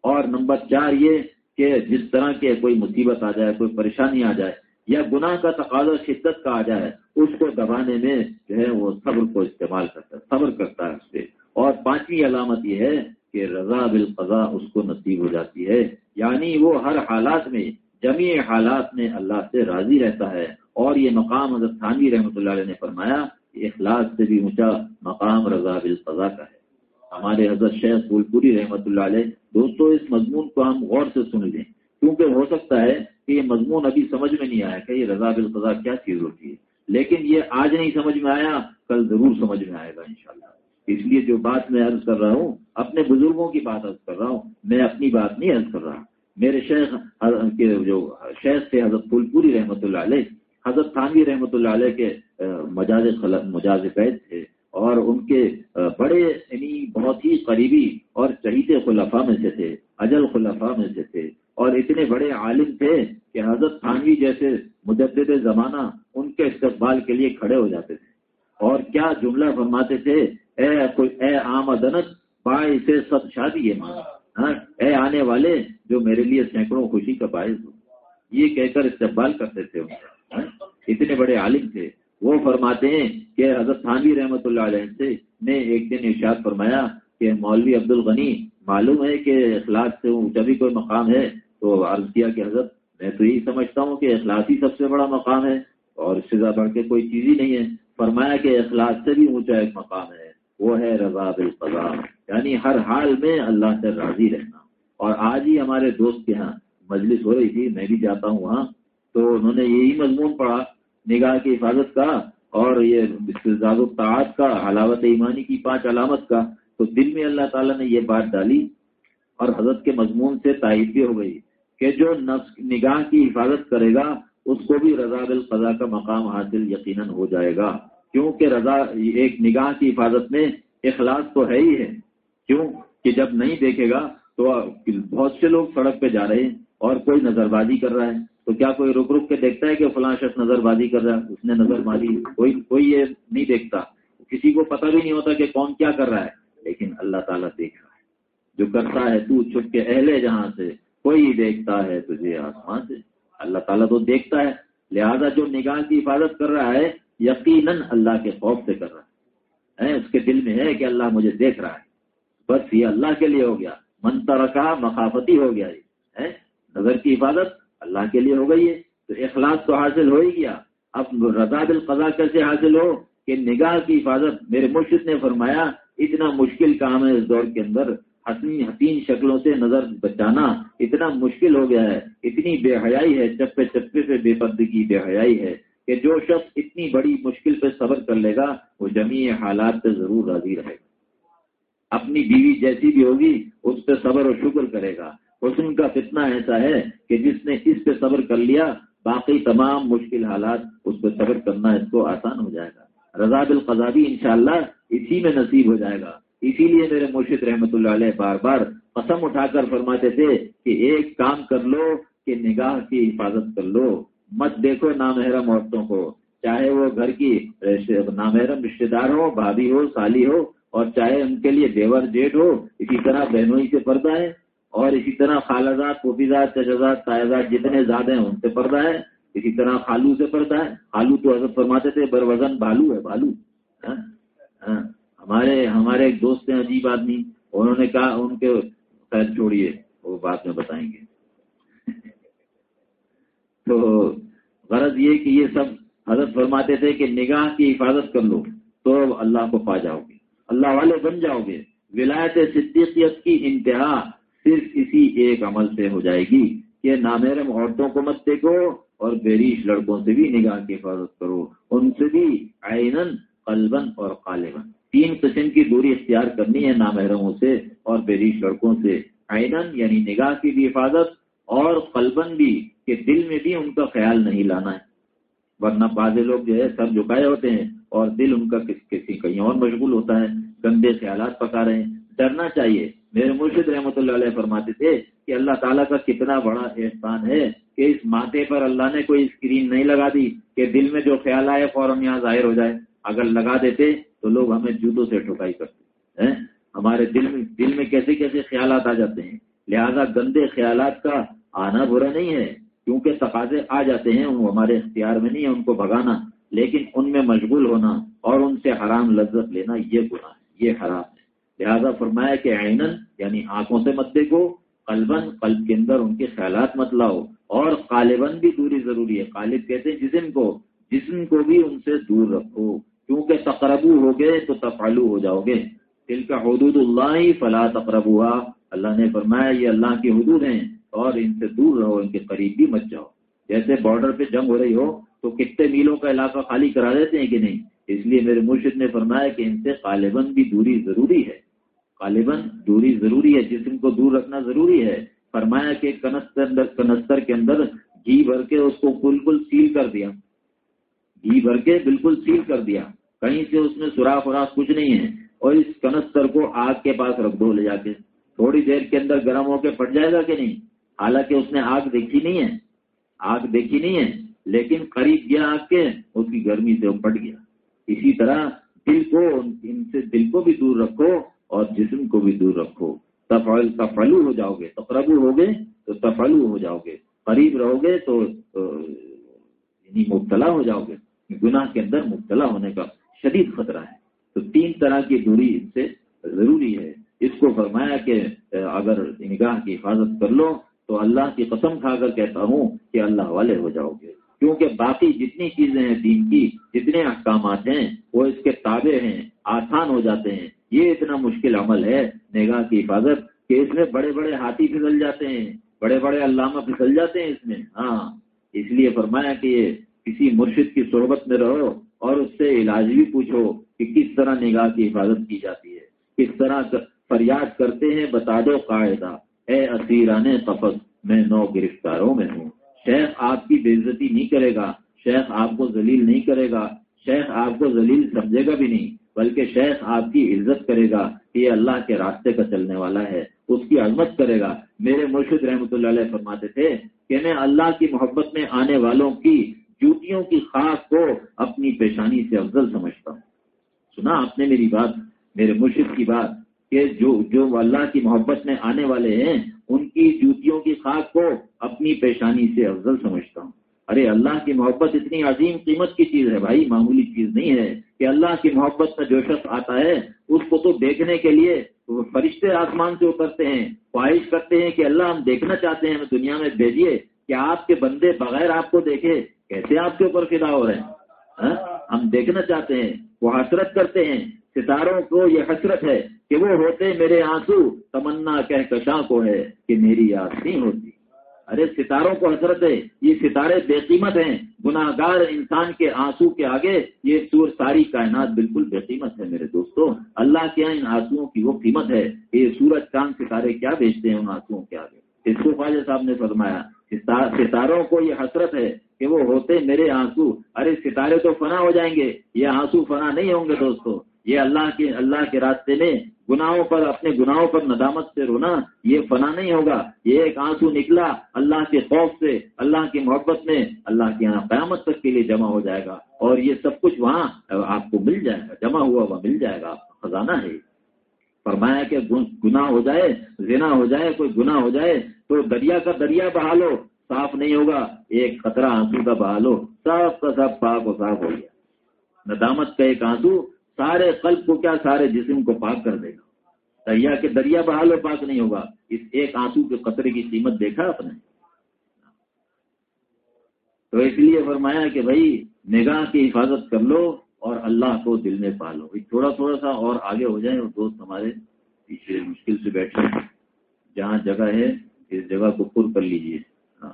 اور نمبر چار یہ کہ جس طرح کے کوئی مصیبت آ جائے، کوئی پریشانی آ جائے یا گناہ کا تقاضا شدت کا آ جائے، اس کو دبانے میں جو ہے وہ صبر کو استعمال کرتا ہے، صبر کرتا ہے اس سے اور پانچویں علامت یہ ہے کہ رضا بالقضا اس کو نصیب ہو جاتی ہے۔ یعنی وہ ہر حالات میں جمی حالات میں اللہ سے راضی رہتا ہے۔ اور یہ مقام حضرت خانوی رحمۃ اللہ علیہ نے فرمایا اخلاص سے بھی اونچا مقام رضا بالفضا کا ہے۔ ہمارے حضرت شیخ پھول پوری رحمۃ اللہ علیہ دوستوں اس مضمون کو ہم غور سے سن لیں۔ کیونکہ ہو سکتا ہے کہ یہ مضمون ابھی سمجھ میں نہیں آیا کہ یہ رضا بالفضا کیا چیز ہوتی ہے۔ لیکن یہ آج نہیں سمجھ میں آیا، کل ضرور سمجھ میں آئے گا انشاءاللہ۔ اس لیے جو بات میں عرض کر رہا ہوں، اپنے بزرگوں کی بات عرض کر رہا ہوں، میں اپنی بات نہیں عرض کر رہا۔ میرے شیخ، کے جو شیخ تھے، حضرت پھول پوری رحمۃ اللہ علیہ، حضرت خانوی رحمۃ اللہ علیہ کے مجاز مجاز قید تھے۔ اور ان کے بڑے یعنی بہت ہی قریبی اور چہیتے خلفاء میں سے تھے، اجل خلفاء میں سے تھے۔ اور اتنے بڑے عالم تھے کہ حضرت خانوی جیسے مجدد زمانہ ان کے استقبال کے لیے کھڑے ہو جاتے تھے۔ اور کیا جملہ فرماتے تھے، اے اے آمدنت باعث سب شادی ہے ماں ہاں، اے آنے والے جو میرے لیے سینکڑوں خوشی کا باعث ہو۔ یہ کہہ کر استقبال کرتے تھے ان ہاں، اتنے بڑے عالم تھے۔ وہ فرماتے ہیں کہ حضرت تھانوی رحمۃ اللہ علیہ سے نے ایک دن ارشاد فرمایا کہ مولوی عبد الغنی معلوم ہے کہ اخلاق سے جب بھی کوئی مقام ہے۔ تو عرض کیا کہ حضرت، میں تو یہی سمجھتا ہوں کہ اخلاق ہی سب سے بڑا مقام ہے اور اس سے زیادہ بڑھ کے کوئی چیز ہی نہیں ہے۔ فرمایا کہ اخلاق سے بھی اونچا ایک مقام ہے، وہ ہے رضا بالقضا یعنی ہر حال میں اللہ سے راضی رہنا۔ اور آج ہی ہمارے دوست کے یہاں مجلس ہو رہی تھی، میں بھی جاتا ہوں وہاں۔ تو انہوں نے یہی مضمون پڑھا، نگاہ کی حفاظت کا اور یہ الطاعت کا، حلاوت ایمانی کی پانچ علامت کا۔ تو دل میں اللہ تعالیٰ نے یہ بات ڈالی اور حضرت کے مضمون سے تائید بھی ہو گئی۔ کہ جو نگاہ کی حفاظت کرے گا، اس کو بھی رضا بالقضا کا مقام حاصل یقیناً ہو جائے گا۔ کیونکہ رضا ایک نگاہ کی حفاظت میں اخلاص تو ہے ہی ہے۔ کیوں کہ جب نہیں دیکھے گا تو بہت سے لوگ سڑک پہ جا رہے ہیں اور کوئی نظر بازی کر رہا ہے۔ تو کیا کوئی رک رک کے دیکھتا ہے کہ فلاں شخص نظر بازی کر رہا ہے؟ اس نے نظر ماری کوئی کوئی یہ نہیں دیکھتا۔ کسی کو پتہ بھی نہیں ہوتا کہ کون کیا کر رہا ہے۔ لیکن اللہ تعالیٰ دیکھ رہا ہے۔ جو کرتا ہے تو چھپ کے اہل جہاں سے کوئی دیکھتا ہے تجھے آسمان سے۔ اللہ تعالیٰ تو دیکھتا ہے۔ لہذا جو نگاہ کی حفاظت کر رہا ہے، یقیناً اللہ کے خوف سے کر رہا ہے۔ اس کے دل میں ہے کہ اللہ مجھے دیکھ رہا ہے۔ بس یہ اللہ کے لیے ہو گیا۔ منتا مخافتی ہو گیا یہ۔ نظر کی حفاظت اللہ کے لیے ہو گئی ہے۔ تو اخلاص تو حاصل ہو ہی گیا۔ اب رضا القضا کیسے حاصل ہو کہ نگاہ کی حفاظت میرے مرشد نے فرمایا، اتنا مشکل کام ہے اس دور کے اندر۔ حسین حسین شکلوں سے نظر بچانا اتنا مشکل ہو گیا ہے، اتنی بے حیائی ہے، چپے چپے سے بے پردگی بے حیائی ہے کہ جو شخص اتنی بڑی مشکل پہ صبر کر لے گا، وہ جمی حالات پہ ضرور راضی رہے گا۔ اپنی بیوی جیسی بھی ہوگی، اس پہ صبر و شکر کرے گا۔ حسن کا فتنہ ایسا ہے کہ جس نے اس پہ صبر کر لیا، باقی تمام مشکل حالات اس پہ صبر کرنا اس کو آسان ہو جائے گا۔ رضا القضابی انشاءاللہ اسی میں نصیب ہو جائے گا۔ اسی لیے میرے مرشد رحمت اللہ علیہ بار بار قسم اٹھا کر فرماتے تھے کہ ایک کام کر لو کہ نگاہ کی حفاظت کر لو۔ مت دیکھو نامحرم عورتوں کو۔ چاہے وہ گھر کی نامحرم رشتے دار ہو، بھابھی ہو، سالی ہو، اور چاہے ان کے لیے دیور جیٹ ہو، اسی طرح بہنوئی سے پردہ ہے اور اسی طرح خالزاد پوفیزاد تجزاد تائزاد جتنے زیادہ ہیں، ان سے پردہ ہے اسی طرح خالو سے پردہ ہے خالو تو حضرت فرماتے تھے، بر وزن بالو ہے، بالو۔ ہاں؟ ہاں۔ ہمارے ہمارے ایک دوست ہیں عجیب آدمی، انہوں نے کہا، ان کے خیر چھوڑیے، وہ بات میں بتائیں گے۔ (laughs) تو غرض یہ کہ یہ سب حضرت فرماتے تھے کہ نگاہ کی حفاظت کر لو، تو اللہ کو پا جاؤ گے۔ اللہ والے بن جاؤ گے۔ ولایت صدیقیت کی انتہا صرف اسی ایک عمل سے ہو جائے گی کہ نامیرم عورتوں کو مت دیکھو اور بیریش لڑکوں سے بھی نگاہ کی حفاظت کرو۔ ان سے بھی آئینن قلبن اور قالبن تین قسم کی دوری اختیار کرنی ہے نامحرموں سے اور بیریش لڑکوں سے۔ آئینن یعنی نگاہ کی بھی حفاظت اور قلبن بھی کہ دل میں بھی ان کا خیال نہیں لانا ہے۔ ورنہ بعض لوگ جو ہے سر جھکائے ہوتے ہیں اور دل ان کا کسی کہیں اور مشغول ہوتا ہے۔ گندے خیالات پکا رہے ہیں۔ ڈرنا چاہیے۔ میرے مرشد رحمۃ اللہ علیہ فرماتے تھے کہ اللہ تعالیٰ کا کتنا بڑا احسان ہے کہ اس ماتے پر اللہ نے کوئی اسکرین نہیں لگا دی کہ دل میں جو خیال آئے فوراً یہاں ظاہر ہو جائے۔ اگر لگا دیتے تو لوگ ہمیں جوتوں سے ٹھکائی کرتے ہیں ہمارے دل میں دل میں کیسے کیسے خیالات آ جاتے ہیں؟ لہذا گندے خیالات کا آنا برا نہیں ہے، کیونکہ تقاضے آ جاتے ہیں، وہ ہمارے اختیار میں نہیں ہے، ان کو بھگانا۔ لیکن ان میں مشغول ہونا اور ان سے حرام لذت لینا یہ گناہ ہے، یہ حرام ہے۔ لہذا فرمایا کہ آئینن یعنی آنکھوں سے مت دیکھو قلبن قلب کے اندر ان کے خیالات مت لاؤ۔ اور قالباً بھی دوری ضروری ہے، قالب کہتے ہیں جسم کو جسم کو بھی ان سے دور رکھو۔ کیونکہ تقربو ہو گئے تو تفالو ہو جاؤ گے۔ دل کا حدود اللہ فلا تقرب ہوا اللہ نے فرمایا، یہ اللہ کی حدود ہیں اور ان سے دور رہو، ان کے قریب بھی مت جاؤ۔ جیسے بارڈر پہ جنگ ہو رہی ہو، تو کتنے میلوں کا علاقہ خالی کرا دیتے ہیں کہ نہیں؟ اس لیے میرے مرشد نے فرمایا کہ ان سے غالباً بھی دوری ضروری ہے۔ غالباً دوری ضروری ہے جسم کو دور رکھنا ضروری ہے۔ فرمایا کہ کنستر کنستر کے اندر گھی بھر کے اس کو بالکل سیل کر دیا۔ گھی بھر کے بالکل سیل کر دیا۔ کہیں سے اس میں سوراخ وراخ کچھ نہیں ہے اور اس کنستر کو آگ کے پاس رکھ دو لے جا کے۔ تھوڑی دیر کے اندر گرم ہو کے پھٹ جائے گا کہ نہیں؟ حالانکہ اس نے آگ دیکھی نہیں ہے۔ آگ دیکھی نہیں ہے، لیکن قریب گیا آگ کے، اس کی گرمی سے وہ پٹ گیا۔ اسی طرح دل کو، ان سے دل کو بھی دور رکھو اور جسم کو بھی دور رکھو۔ تفعل، تفعلو ہو جاؤ گے تقربو ہو گے تو تفعلو ہو جاؤ گے قریب رہو گے تو یعنی مبتلا ہو جاؤ گے گناہ کے اندر مبتلا ہونے کا شدید خطرہ ہے۔ تو تین طرح کی دوری اس سے ضروری ہے۔ اس کو فرمایا کہ اگر نگاہ کی حفاظت کر لو، تو اللہ کی قسم کھا کر کہتا ہوں کہ اللہ والے ہو جاؤ گے۔ کیونکہ باقی جتنی چیزیں ہیں دین کی، جتنے احکامات ہیں، وہ اس کے تابع ہیں، آسان ہو جاتے ہیں۔ یہ اتنا مشکل عمل ہے نگاہ کی حفاظت کہ اس میں بڑے بڑے ہاتھی پھسل جاتے ہیں۔ بڑے بڑے علامہ پھسل جاتے ہیں اس میں۔ ہاں اس لیے فرمایا کہ یہ کسی مرشد کی صحبت میں رہو۔ اور اس سے علاج بھی پوچھو کہ کس طرح نگاہ کی حفاظت کی جاتی ہے۔ کس طرح فریاد کرتے ہیں، بتا دو قاعدہ۔ اے اسیران قفص میں نو گرفتاروں میں ہوں۔ شیخ آپ کی بےزتی نہیں کرے گا، شیخ آپ کو ذلیل نہیں کرے گا۔ شیخ آپ کو ذلیل سمجھے گا بھی نہیں، بلکہ شیخ آپ کی عزت کرے گا کہ یہ اللہ کے راستے کا چلنے والا ہے، اس کی عظمت کرے گا۔ میرے مرشد رحمۃ اللہ علیہ فرماتے تھے کہ میں اللہ کی محبت میں آنے والوں کی جوتیوں کی خاص کو اپنی پیشانی سے افضل سمجھتا ہوں۔ سنا آپ نے میری بات، میرے مرشد کی بات، کہ جو جو اللہ کی محبت میں آنے والے ہیں، ان کی جوتیوں کی خاک کو اپنی پیشانی سے افضل سمجھتا ہوں۔ ارے، اللہ کی محبت اتنی عظیم قیمت کی چیز ہے بھائی، معمولی چیز نہیں ہے کہ اللہ کی محبت میں جو شخص آتا ہے، اس کو تو دیکھنے کے لیے فرشتے آسمان سے اترتے ہیں، خواہش کرتے ہیں کہ اللہ ہم دیکھنا چاہتے ہیں ہمیں دنیا میں بھیجیے، کہ آپ کے بندے بغیر آپ کو دیکھے کیسے آپ کے اوپر فدا ہو رہے ہیں؟ ہاں؟ ہم دیکھنا چاہتے ہیں، وہ حسرت کرتے ہیں، ستاروں کو یہ حسرت ہے کہ وہ ہوتے میرے آنسو۔ تمنا کہکشاں کو ہے کہ میری یاد نہیں ہوتی۔ ارے، ستاروں کو حسرت ہے، یہ ستارے بے قیمت ہیں۔ گناہ گار انسان کے آنسو کے آگے یہ سور ساری کائنات بالکل بے قیمت ہے میرے دوستوں اللہ کے ان آنسو کی وہ قیمت ہے۔ یہ سورج چاند ستارے کیا بیچتے ہیں ان آنسو کے آگے؟ اس کو خواجہ صاحب نے فرمایا ستاروں کو یہ حسرت ہے کہ وہ ہوتے میرے آنسو۔ ارے ستارے تو فنا ہو جائیں گے۔ یہ آنسو فنا نہیں ہوں گے دوستوں یہ اللہ کے اللہ کے راستے میں گناہوں پر، اپنے گناہوں پر ندامت سے رونا، یہ فنا نہیں ہوگا۔ یہ ایک آنسو نکلا اللہ کے خوف سے، اللہ کی محبت میں۔ اللہ کے یہاں قیامت تک کے لیے جمع ہو جائے گا۔ اور یہ سب کچھ وہاں آپ کو مل جائے گا۔ جمع ہوا ہوا مل جائے گا۔ آپ کا خزانہ ہے۔ فرمایا کہ گناہ ہو جائے، زنا ہو جائے، کوئی گناہ ہو جائے تو دریا کا دریا بہا لو، صاف نہیں ہوگا، ایک خطرہ آنسو کا بہا لو، سب کا سب پاک و صاف ہو گیا۔ ندامت کا ایک آنسو، سارے قلب کو کیا سارے جسم کو پاک کر دے گا۔ دریا کے دریا بحال و پاک نہیں ہوگا۔ اس ایک آنسو کے قطرے کی قیمت دیکھا آپ نے؟ تو اس لیے فرمایا کہ بھائی، نگاہ کی حفاظت کر لو اور اللہ کو دل میں پالو۔ تھوڑا تھوڑا سا اور آگے ہو جائیں اور دوست ہمارے پیچھے مشکل سے بیٹھے جہاں جگہ ہے، اس جگہ کو پر کر لیجیے۔ ہاں۔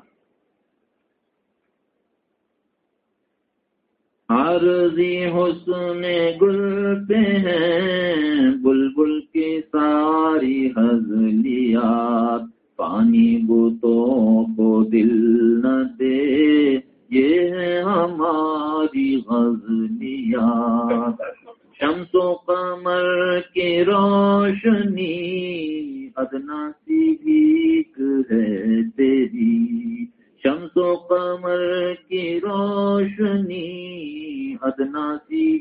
عرضی حسن گل پہ ہیں بلبل کی ساری حضلیات پانی بوتوں کو دل نہ دے۔ یہ ہے ہماری غزلیات شمس و قمر کی روشنی ادنا سی بھیک ہے تیری۔ شمس و قمر کی روشنی ادنا سی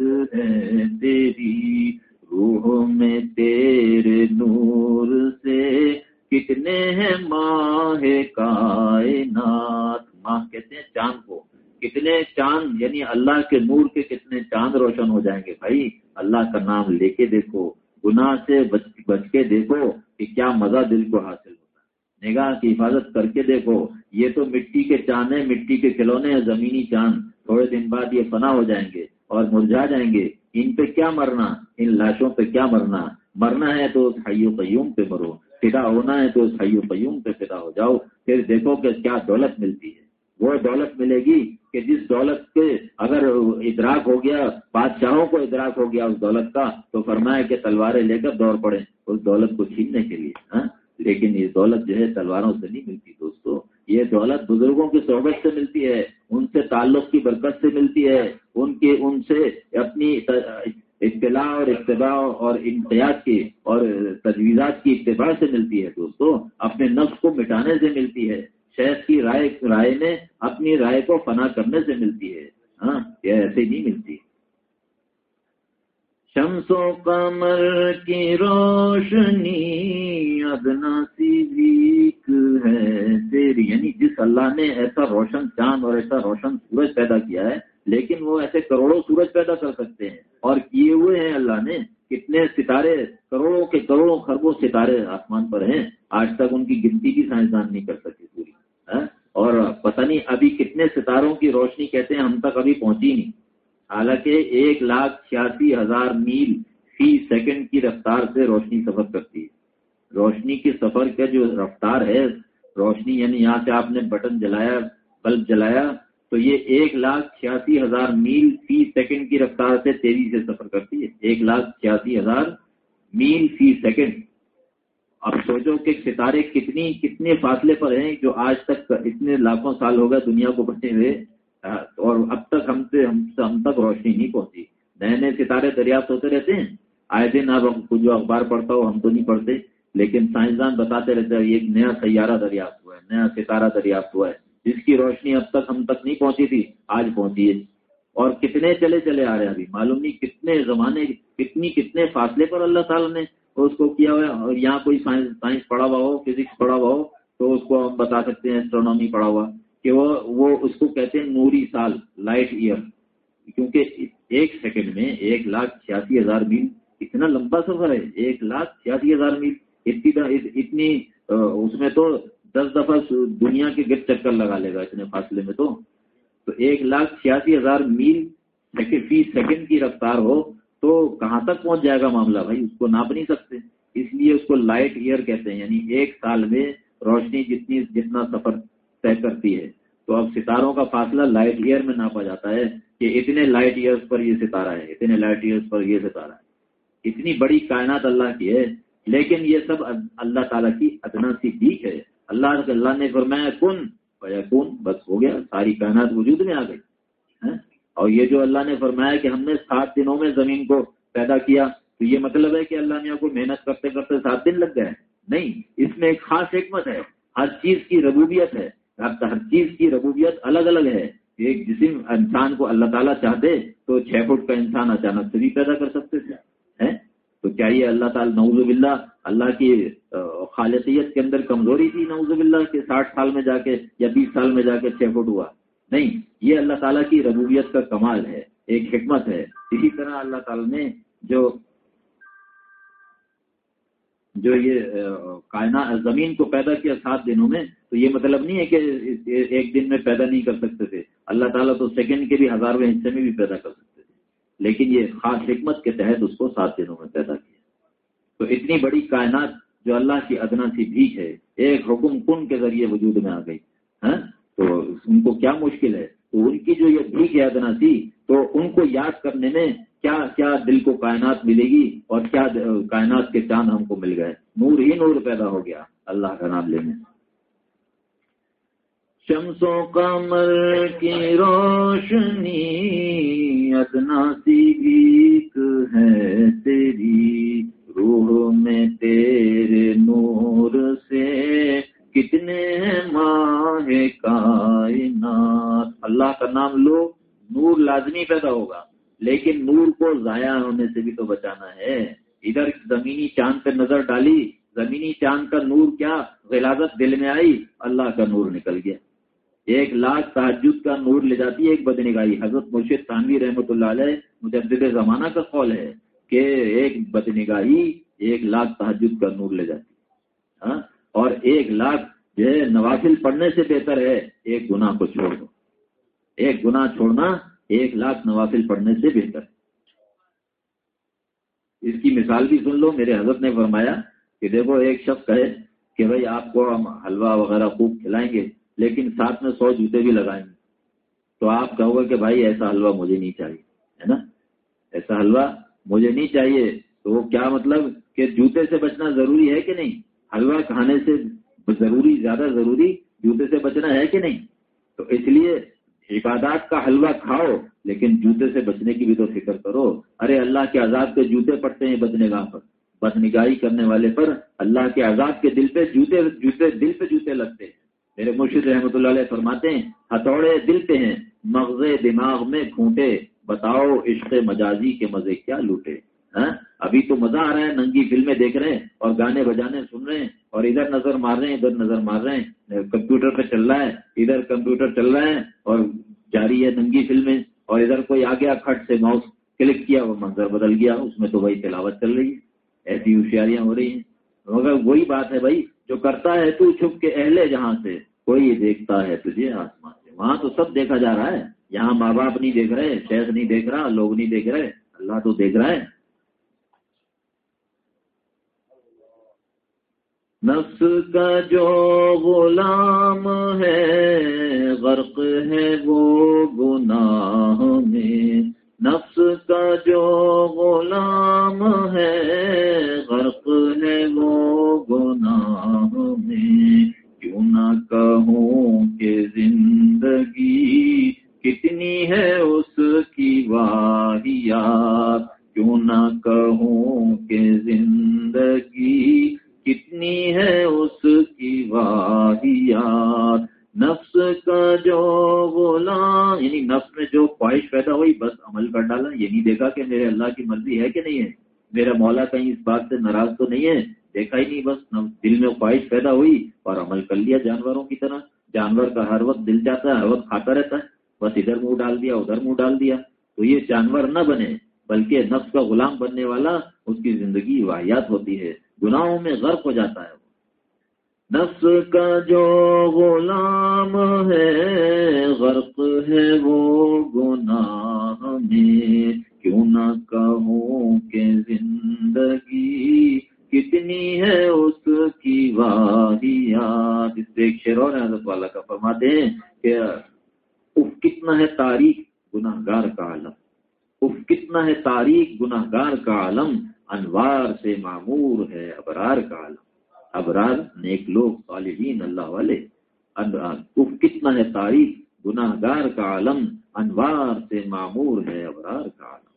ہے تیری۔ روح میں تیرے نور سے کتنے ہیں ماہ کائنات؟ ماہ کہتے ہیں چاند کو۔ کتنے چاند یعنی اللہ کے نور کے کتنے چاند روشن ہو جائیں گے بھائی؟ اللہ کا نام لے کے دیکھو، گناہ سے بچ کے دیکھو کہ کیا مزہ دل کو حاصل نگاہ کی حفاظت کر کے دیکھو، یہ تو مٹی کے چاند ہیں، مٹی کے کھلونے ہیں، زمینی چاند۔ تھوڑے دن بعد یہ فنا ہو جائیں گے اور مرجھا جائیں گے۔ ان پہ کیا مرنا؟ ان لاشوں پہ کیا مرنا؟ مرنا ہے تو اس حیو قیوم پہ مرو، فدا ہونا ہے تو اس حیو قیوم پہ فدا ہو جاؤ۔ پھر دیکھو کہ کیا دولت ملتی ہے۔ وہ دولت ملے گی کہ جس دولت کے اگر ادراک ہو گیا، بادشاہوں کو ادراک ہو گیا اس دولت کا، تو فرمایا کہ تلواریں لے کر دوڑ پڑے اس دولت کو چھیننے کے لیے ہاں؟ لیکن یہ دولت جو ہے تلواروں سے نہیں ملتی دوستو۔ یہ دولت بزرگوں کی صحبت سے ملتی ہے، ان سے تعلق کی برکت سے ملتی ہے۔ ان کے، ان سے اپنی اطلاع اور اتباع اور امتیاز کی اور تجویزات کی اتباع سے ملتی ہے دوستو۔ اپنے نفس کو مٹانے سے ملتی ہے۔ شہد کی رائے رائے میں اپنی رائے کو فنا کرنے سے ملتی ہے۔ ہاں یہ ایسے نہیں ملتی۔ شمس و قمر کی روشنی ادنا سی ویک ہے۔ تیری یعنی جس اللہ نے ایسا روشن چاند اور ایسا روشن سورج پیدا کیا ہے، لیکن وہ ایسے کروڑوں سورج پیدا کر سکتے ہیں۔ اور کیے ہوئے ہیں اللہ نے کتنے ستارے، کروڑوں کے کروڑوں خربوں ستارے آسمان پر ہیں۔ آج تک ان کی گنتی بھی سائنسدان نہیں کر سکے۔ اور پتہ نہیں ابھی کتنے ستاروں کی روشنی کہتے ہیں، ہم تک ابھی پہنچی نہیں۔ حالانکہ ایک لاکھ چھیاسی ہزار میل فی سیکنڈ کی رفتار سے روشنی سفر کرتی ہے۔ روشنی کے سفر کا جو رفتار ہے، روشنی یعنی یہاں سے آپ نے بٹن جلایا، بلب جلایا، تو یہ ایک لاکھ چھیاسی ہزار میل فی سیکنڈ کی رفتار سے تیزی سے سفر کرتی ہے۔ ایک لاکھ چھیاسی ہزار میل فی سیکنڈ۔ اب سوچو کہ ستارے کتنی کتنے فاصلے پر ہیں جو آج تک اتنے لاکھوں سال ہو گئے دنیا کو بچے ہوئے، اور اب تک ہم سے ہم تک روشنی نہیں پہنچی۔ نئے نئے ستارے دریافت ہوتے رہتے ہیں۔ آئے دن اب جو اخبار پڑھتا ہو ہم تو نہیں پڑھتے، لیکن سائنسدان بتاتے رہتے ہیں، ایک نیا سیارہ دریافت ہوا ہے، نیا ستارہ دریافت ہوا ہے۔ جس کی روشنی اب تک ہم تک نہیں پہنچی تھی، آج پہنچی ہے۔ اور کتنے چلے چلے آ رہے ہیں ابھی؟ معلوم نہیں کتنے زمانے کتنی کتنے فاصلے پر اللہ تعالیٰ نے اس کو کیا ہوا اور یہاں کوئی سائنس سائنس پڑھا ہوا ہو، فزکس پڑھا ہوا ہو، تو اس کو ہم بتا سکتے ہیں اسٹرونومی پڑھا ہوا، کہ وہ وہ اس کو کہتے ہیں نوری سال لائٹ ایئر کیونکہ ایک سیکنڈ میں ایک لاکھ چھیاسی ہزار میل، اتنا لمبا سفر ہے، ایک لاکھ چھیاسی ہزار میل. اتنی اتنی اس میں تو دس دفعہ دنیا کے گرد چکر لگا لے گا، اتنے فاصلے میں تو. تو ایک لاکھ چھیاسی ہزار میل فی سیکنڈ کی رفتار ہو تو کہاں تک پہنچ جائے گا معاملہ بھائی؟ اس کو ناپ نہیں سکتے۔ اس لیے اس کو لائٹ ایئر کہتے ہیں یعنی ایک سال میں روشنی جتنی، جتنا سفر طے کرتی ہے۔ تو اب ستاروں کا فاصلہ لائٹ ایئر میں ناپا جاتا ہے کہ اتنے لائٹ ایئرس پر یہ ستارہ ہے، اتنے لائٹ ایئرس پر یہ ستارہ ہے۔ اتنی بڑی کائنات اللہ کی ہے، لیکن یہ سب اللہ تعالیٰ کی ادنا سی بیک ہے۔ اللہ اللہ نے فرمایا، کن؟ کن بس ہو گیا، ساری کائنات وجود میں آ گئی۔ ہاں؟ اور یہ جو اللہ نے فرمایا کہ ہم نے سات دنوں میں زمین کو پیدا کیا، تو یہ مطلب ہے کہ اللہ نے کو محنت کرتے کرتے سات دن لگ گئے۔ نہیں، اس میں ایک خاص حکمت ہے۔ ہر چیز کی ربوبیت ہے۔ ہر چیز کی ربوبیت الگ الگ ہے۔ ایک جسم انسان کو اللہ تعالیٰ چاہتے تو چھ فٹ کا انسان اچانک سے بھی پیدا کر سکتے تھے۔ تو کیا یہ اللہ تعالیٰ نوز باللہ، اللہ کی خالصیت کے اندر کمزوری تھی؟ نوز باللہ کہ ساٹھ سال میں جا کے یا بیس سال میں جا کے چھ فٹ ہوا۔ نہیں، یہ اللہ تعالیٰ کی ربوبیت کا کمال ہے، ایک حکمت ہے۔ اسی طرح اللہ تعالیٰ نے جو جو یہ کائنات، زمین کو پیدا کیا سات دنوں میں، تو یہ مطلب نہیں ہے کہ ایک دن میں پیدا نہیں کر سکتے تھے۔ اللہ تعالیٰ تو سیکنڈ کے بھی ہزارویں حصے میں بھی پیدا کر سکتے تھے۔ لیکن یہ خاص حکمت کے تحت اس کو سات دنوں میں پیدا کیا۔ تو اتنی بڑی کائنات جو اللہ کی ادنا سی بھیک ہے، ایک حکم کن کے ذریعے وجود میں آ گئی ہاں؟ تو ان کو کیا مشکل ہے؟ تو ان کی جو یہ بھیک ہے ادنا سی تو ان کو یاد کرنے میں کیا کیا دل کو کائنات ملے گی اور کیا کائنات کے چاند ہم کو مل گئے؟ نور ہی نور پیدا ہو گیا اللہ کا نام لینے شمسوں کمر کی روشنی ادنا سی گیت ہے تیری، روح میں تیرے نور سے۔ کتنے ماہ کائنات۔ اللہ کا نام لو، نور لازمی پیدا ہوگا، لیکن نور کو ضائع ہونے سے بھی تو بچانا ہے۔ ادھر زمینی چاند پہ نظر ڈالی، زمینی چاند کا نور کیا؟ غلازت دل میں آئی، اللہ کا نور نکل گیا۔ ایک لاکھ تحجد کا نور لے جاتی ہے ایک بدنگاہی۔ حضرت مرشد تانوی رحمۃ اللہ علیہ مجدد زمانہ کا قول ہے کہ ایک بدنگاہی ایک لاکھ تحجد کا نور لے جاتی۔ ہاں؟ اور ایک لاکھ جو ہے نوافل پڑھنے سے بہتر ہے، ایک گناہ کو چھوڑ دو۔ ایک گناہ چھوڑنا ایک لاکھ نوافل پڑھنے سے بہتر اس کی مثال بھی سن لو، میرے حضرت نے فرمایا کہ دیکھو، ایک شخص کہے کہ بھائی، آپ کو ہم حلوہ وغیرہ خوب کھلائیں گے، لیکن ساتھ میں سو جوتے بھی لگائیں گے۔ تو آپ کہو گے کہ بھائی، ایسا حلوہ مجھے نہیں چاہیے، ہے نا؟ ایسا حلوہ مجھے نہیں چاہیے۔ تو وہ کیا مطلب کہ جوتے سے بچنا ضروری ہے کہ نہیں؟ حلوہ کھانے سے ضروری، زیادہ ضروری جوتے سے بچنا ہے کہ نہیں؟ تو اس لیے عبادات کا حلوہ کھاؤ، لیکن جوتے سے بچنے کی بھی تو فکر کرو۔ ارے اللہ کے عذاب کے جوتے پڑتے ہیں بدن گاہ پر۔ بد نگاہی کرنے والے پر اللہ کے عذاب کے دل پہ جوتے جوتے، دل پہ جوتے لگتے ہیں۔ میرے مرشد رحمۃ اللہ علیہ فرماتے ہیں، ہتھوڑے دل پہ ہیں مغز دماغ میں کھونٹے بتاؤ عشق مجازی کے مزے کیا لوٹے۔ ابھی تو مزہ آ رہا ہے، ننگی فلمیں دیکھ رہے ہیں اور گانے بجانے سن رہے ہیں اور ادھر نظر مار رہے ہیں، ادھر نظر مار رہے ہیں۔ کمپیوٹر پہ چل رہا ہے، ادھر کمپیوٹر چل رہا ہے اور جاری ہے ننگی فلمیں اور ادھر کوئی آ گیا کھٹ سے ماؤس کلک کیا، وہ منظر بدل گیا، اس میں تو بھائی تلاوت چل رہی ہے۔ ایسی ہوشیاریاں ہو رہی ہیں۔ مگر وہی بات ہے بھائی، جو کرتا ہے تو چھپ کے اہل جہاں سے، کوئی دیکھتا ہے تجھے آسمان سے۔ وہاں تو سب دیکھا جا رہا ہے۔ یہاں ماں باپ نہیں دیکھ رہے، شیخ نہیں دیکھ رہا، لوگ نہیں دیکھ رہے، اللہ تو دیکھ رہا ہے۔ نفس کا جو غلام ہے، غرق ہے وہ گناہ میں۔ نفس کا جو غلام ہے، غرق ہے وہ گناہ میں۔ کیوں نہ کہوں کہ زندگی اللہ کی مرضی ہے کہ نہیں ہے؟ میرا مولا کہیں اس بات سے ناراض تو نہیں ہے؟ دیکھا ہی نہیں، بس دل میں خواہش پیدا ہوئی اور عمل کر لیا جانوروں کی طرح۔ جانور کا ہر وقت دل جاتا ہے، ہر وقت کھاتا رہتا ہے۔ بس ادھر منہ ڈال دیا، ادھر منہ ڈال دیا۔ تو یہ جانور نہ بنے، بلکہ نفس کا غلام بننے والا اس کی زندگی واحیات ہوتی ہے۔ گناہوں میں غرق ہو جاتا ہے نفس کا جو غلام ہے، غرق ہے وہ گناہ میں۔ کیوں نہ کہوں کہ زندگی کتنی ہے اس کی واحیات اس سے ایک شیرور حضرت والا کا فرماتے ہیں کہ اف کتنا ہے تاریخ گناہ گار کا عالم۔ اف کتنا ہے تاریخ گناہ گار کا عالم، انوار سے معمور ہے ابرار کا عالم۔ ابرار نیک لوگ، صالحین، اللہ والے۔ اف کتنا ہے تاریخ گناہ گار کا عالم، انوار سے معمور ہے ابرار کا عالم۔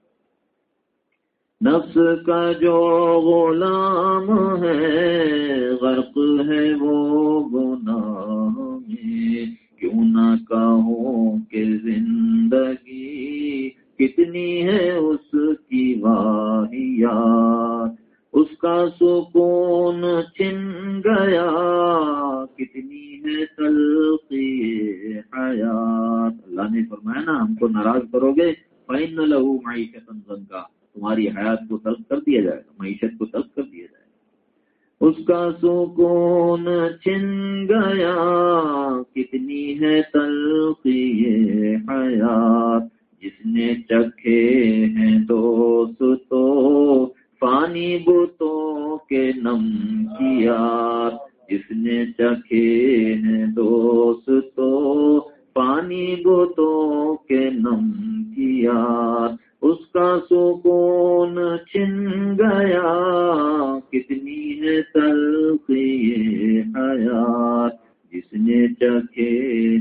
نفس کا جو غلام ہے، غرق ہے وہ گناہ میں کیوں نہ کہوں کہ زندگی کتنی ہے اس کی واحیات اس کا سکون چھن گیا، کتنی ہے تلقی حیات۔ اللہ نے فرمایا نا، ہم کو ناراض کرو گے۔ فائن لہو معیشت کا تمہاری حیات کو تلق کر دیا جائے گا، معیشت کو تلق کر دیا جائے گا۔ اس کا سکون چھن گیا، کتنی ہے تلقی حیات۔ جس نے چکھے ہیں دوست تو پانی بوتوں کے نم کیا جس نے چکھے ہیں دوست تو پانی بوتوں کے نم کیا کا سکون چھن گیا، کتنی ہے تلخی حیات، جس نے چکھے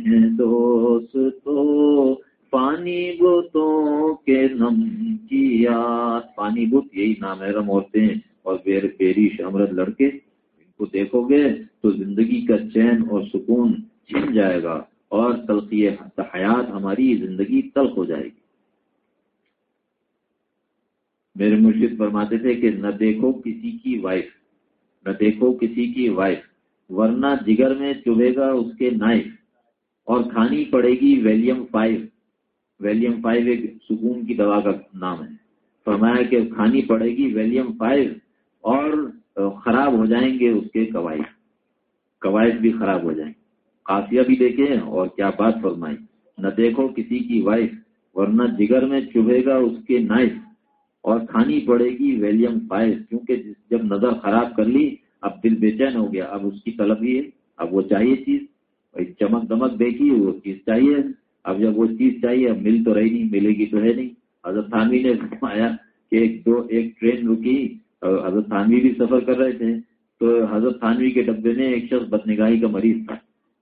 ہیں دوست تو۔ پانی بوتوں کے نم کی یاد، پانی بت، یہی نام ہے اور بیر بیری شامرت لڑکے ان کو دیکھو گے تو زندگی کا چین اور سکون چھن جائے گا اور تلخی حیات ہماری زندگی تلخ ہو جائے گی میرے مرشد فرماتے تھے کہ نہ دیکھو کسی کی وائف نہ دیکھو کسی کی وائف ورنہ جگر میں چبھے گا اس کے نائف اور کھانی پڑے گی ویلیم فائیو ویلیم فائیو ایک سکون کی دوا کا نام ہے۔ فرمایا کہ کھانی پڑے گی ویلیم فائیو اور خراب ہو جائیں گے اس کے قواعد قواعد بھی خراب ہو جائیں۔ گے قافیہ بھی دیکھے اور کیا بات فرمائی۔ نہ دیکھو کسی کی وائف ورنہ جگر میں چبھے گا اس کے نائف اور کھانی پڑے گی ویلیم فائیو، کیونکہ جب نظر خراب کر لی، اب دل بے چین ہو گیا۔ اب اس کی طلب ہی ہے۔ اب وہ چاہیے چیز۔ چمک دمک دیکھی، وہ چیز چاہیے۔ اب جب وہ چیز چاہیے، اب مل تو رہی نہیں، ملے گی تو ہے نہیں۔ حضرت تھانوی نے (laughs) فرمایا کہ ایک دو ایک ٹرین رکی۔ حضرت تھانوی بھی سفر کر رہے تھے۔ تو حضرت تھانوی کے ڈبے میں ایک شخص بدنگاہی کا مریض تھا۔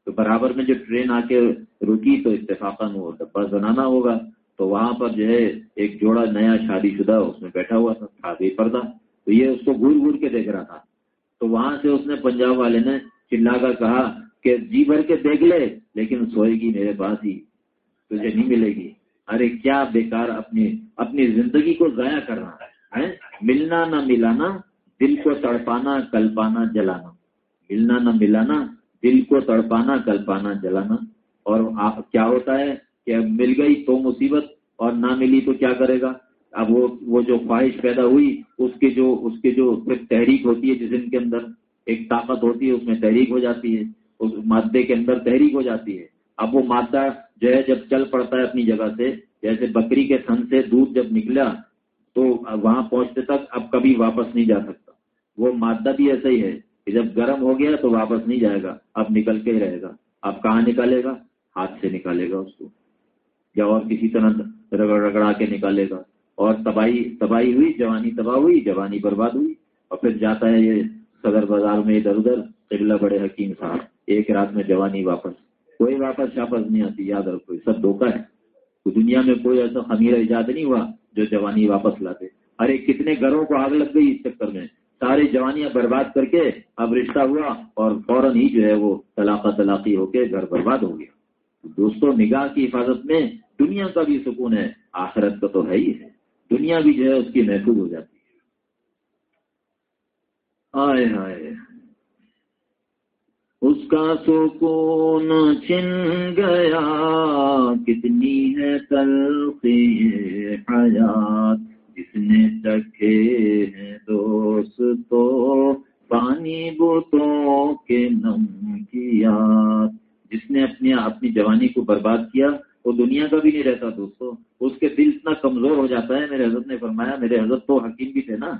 تو برابر میں جو ٹرین آ کے رکی، تو اتفاقاً وہ ڈبا بنانا ہوگا۔ تو وہاں پر جو ہے ایک جوڑا نیا شادی شدہ اس میں بیٹھا ہوا تھا تھا پردہ۔ تو یہ اس کو گور گور کے دیکھ رہا تھا۔ تو وہاں سے اس نے پنجاب والے نے چلا کر کہا کہ جی بھر کے دیکھ لے، لیکن سوئے گی میرے پاس ہی، تجھے نہیں ملے گی۔ ارے کیا بیکار اپنی اپنی زندگی کو ضائع کر رہا ہے ملنا نہ ملانا، دل کو تڑپانا کل پانا جلانا۔ ملنا نہ ملانا، دل کو تڑپانا کل پانا جلانا۔ اور کیا ہوتا ہے؟ کہ مل گئی تو مصیبت اور نہ ملی تو کیا کرے گا؟ اب وہ وہ جو خواہش پیدا ہوئی، اس کے جو اس کے جو پھر تحریک ہوتی ہے جسم کے اندر ایک طاقت ہوتی ہے، اس میں تحریک ہو جاتی ہے، اس مادے کے اندر تحریک ہو جاتی ہے۔ اب وہ مادہ جو ہے، جب چل پڑتا ہے اپنی جگہ سے، جیسے بکری کے تھن سے دودھ جب نکلا، تو وہاں پہنچتے تک اب کبھی واپس نہیں جا سکتا۔ وہ مادہ بھی ایسا ہی ہے کہ جب گرم ہو گیا تو واپس نہیں جائے گا، اب نکل کے ہی رہے گا۔ اب کہاں نکالے گا؟ ہاتھ سے نکالے گا اس کو۔ یا اور کسی طرح رگڑ رگڑا کے نکالے گا۔ اور تباہی تباہی ہوئی، جوانی تباہ ہوئی، جوانی برباد ہوئی، اور پھر جاتا ہے یہ صدر بازار میں ادھر ادھر قبلہ بڑے حکیم صاحب، ایک رات میں جوانی واپس۔ کوئی واپس شاپس نہیں آتی، یاد رکھو سب دھوکہ ہے۔ دنیا میں کوئی ایسا خمیرہ ایجاد نہیں ہوا جو جوانی واپس لاتے۔ ارے، کتنے گھروں کو آگ لگ گئی اس چکر میں۔ ساری جوانیاں برباد کر کے اب رشتہ ہوا اور فوراً ہی جو ہے وہ طلاقہ طلاقی ہو کے گھر برباد ہو گیا۔ دوستوں نگاہ کی حفاظت میں دنیا کا بھی سکون ہے، آخرت کا تو ہے ہی ہے۔ دنیا بھی جو ہے اس کی محفوظ ہو جاتی ہے۔ آئے آئے اس کا سکون چھن گیا۔ کتنی ہے تلخی حیات۔ جس نے چکھے ہیں دوست تو، پانی بوتوں کے نم کی یاد۔ جس نے اپنی اپنی جوانی کو برباد کیا وہ دنیا کا بھی نہیں رہتا دوستو۔ اس کے دل اتنا کمزور ہو جاتا ہے، میرے حضرت نے فرمایا، میرے حضرت تو حکیم بھی تھے نا۔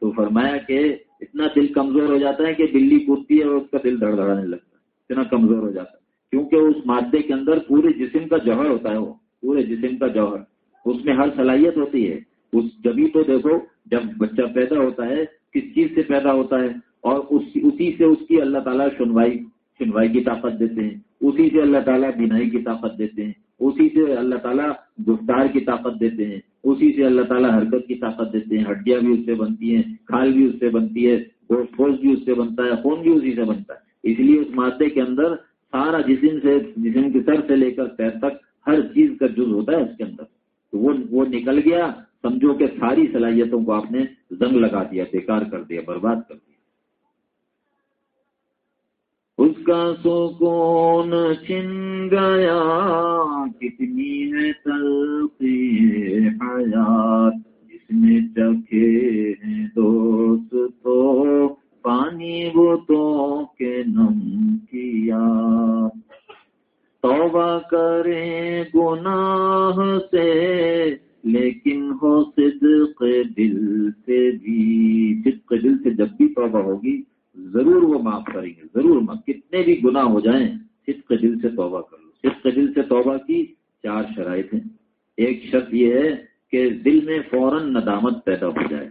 تو فرمایا کہ اتنا دل کمزور ہو جاتا ہے کہ بلی کودتی ہے اور اس کا دل دڑ دڑانے لگتا ہے۔ اتنا کمزور ہو جاتا ہے۔ کیونکہ اس مادے کے اندر پورے جسم کا جوہر ہوتا ہے وہ، پورے جسم کا جوہر۔ اس میں ہر صلاحیت ہوتی ہے۔ اس جبھی تو دیکھو، جب بچہ پیدا ہوتا ہے، کس چیز سے پیدا ہوتا ہے؟ اور اسی سے اس کی اللہ تعالیٰ سنوائی سنوائی کی طاقت دیتے ہیں۔ اسی سے اللہ تعالیٰ بینائی کی طاقت دیتے ہیں۔ اسی سے اللہ تعالیٰ گفتار کی طاقت دیتے ہیں۔ اسی سے اللہ تعالیٰ حرکت کی طاقت دیتے ہیں۔ ہڈیاں بھی اس سے بنتی ہیں، کھال بھی اس سے بنتی ہے، گوشت گوشت بھی اس سے بنتا ہے، خون بھی اسی سے بنتا ہے۔ اس لیے اس مادے کے اندر سارا جسم سے، جسم کے سر سے لے کر پیر تک ہر چیز کا جز ہوتا ہے اس کے اندر۔ تو وہ وہ نکل گیا۔ سمجھو کہ ساری صلاحیتوں کو آپ نے زنگ لگا دیا، بیکار کر دیا، برباد کر دیا اس کا سکون چھن گیا؟ کتنی ہے تلخی حیات، جس نے چکھے ہیں دوست تو۔ پانی بوتوں کے نم کیا توبہ کریں گناہ سے، لیکن ہو صدق دل سے بھی۔ صدق دل سے جب بھی توبہ ہوگی ضرور وہ معاف کریں گے، ضرور معاف۔ کتنے بھی گناہ ہو جائیں، صدق دل سے توبہ کر لو۔ صدق دل سے توبہ کی چار شرائط ہیں۔ ایک شرط یہ ہے کہ دل میں فوراً ندامت پیدا ہو جائے۔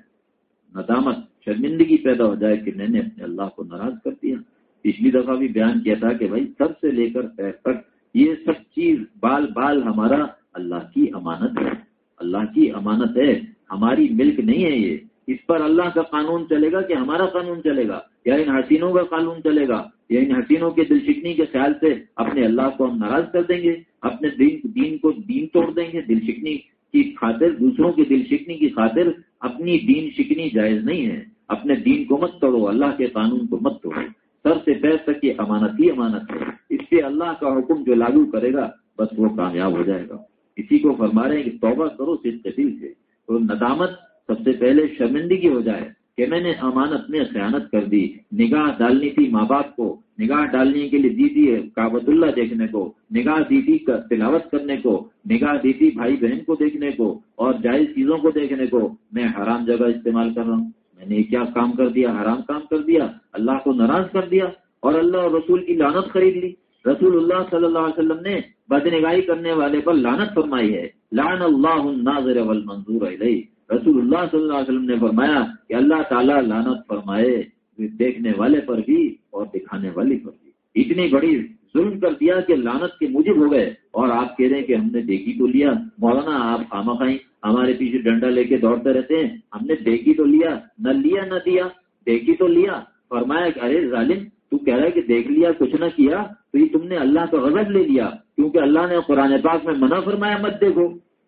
ندامت، شرمندگی پیدا ہو جائے کہ میں نے اپنے اللہ کو ناراض کر دیا۔ پچھلی دفعہ بھی بیان کیا تھا کہ بھائی، سب سے لے کر پیر تک یہ سب چیز بال بال ہمارا اللہ کی امانت ہے۔ اللہ کی امانت ہے۔ ہماری ملک نہیں ہے یہ۔ اس پر اللہ کا قانون چلے گا کہ ہمارا قانون چلے گا۔ یا ان حسینوں کا قانون چلے گا، یا ان حسینوں کے دل شکنی کے خیال سے اپنے اللہ کو ہم ناراض کر دیں گے، اپنے دین دین کو دین توڑ دیں گے، دل شکنی کی خاطر، دوسروں کی دل شکنی کی خاطر اپنی دین شکنی جائز نہیں ہے۔ اپنے دین کو مت توڑو، اللہ کے قانون کو مت توڑو۔ سر سے پیر تک یہ امانت ہی امانت ہے۔ اس سے اللہ کا حکم جو لاگو کرے گا، بس وہ کامیاب ہو جائے گا۔ اسی کو فرما رہے ہیں کہ توبہ کرو صرف دل سے۔ ندامت سب سے پہلے شرمندگی ہو جائے۔ کہ میں نے امانت میں خیانت کر دی، نگاہ ڈالنی تھی ماں باپ کو، نگاہ ڈالنے کے لیے دی تھی کابت اللہ دیکھنے کو، نگاہ دی تھی تلاوت کرنے کو، نگاہ دی تھی بھائی بہن کو دیکھنے کو اور جائز چیزوں کو دیکھنے کو، میں حرام جگہ استعمال کر رہا ہوں۔ میں نے کیا کام کر دیا؟ حرام کام کر دیا۔ اللہ کو ناراض کر دیا اور اللہ اور رسول کی لانت خرید لی۔ رسول اللہ صلی اللہ علیہ وسلم نے بدنگاہی کرنے والے پر لانت فرمائی ہے۔ لان اللہ الناظر والمنظور علیہ رسول اللہ صلی اللہ علیہ وسلم نے فرمایا کہ اللہ تعالیٰ لانت فرمائے دیکھنے والے پر بھی اور دکھانے والے پر بھی۔ اتنی بڑی ظلم کر دیا کہ لانت کے موجب ہو گئے اور آپ کہہ رہے ہیں کہ ہم نے دیکھی تو لیا۔ مولانا، آپ خامہ خائیں، ہمارے پیچھے ڈنڈا لے کے دوڑتے رہتے ہیں۔ ہم نے دیکھی تو لیا، نہ لیا نہ دیا، دیکھی تو لیا۔ فرمایا کہ ارے ظالم، تو کہہ رہا ہے کہ دیکھ لیا، کچھ نہ کیا، تو یہ تم نے اللہ کا غضب لے لیا۔ کیونکہ اللہ نے قرآن پاک میں منع فرمایا، مت دیکھو۔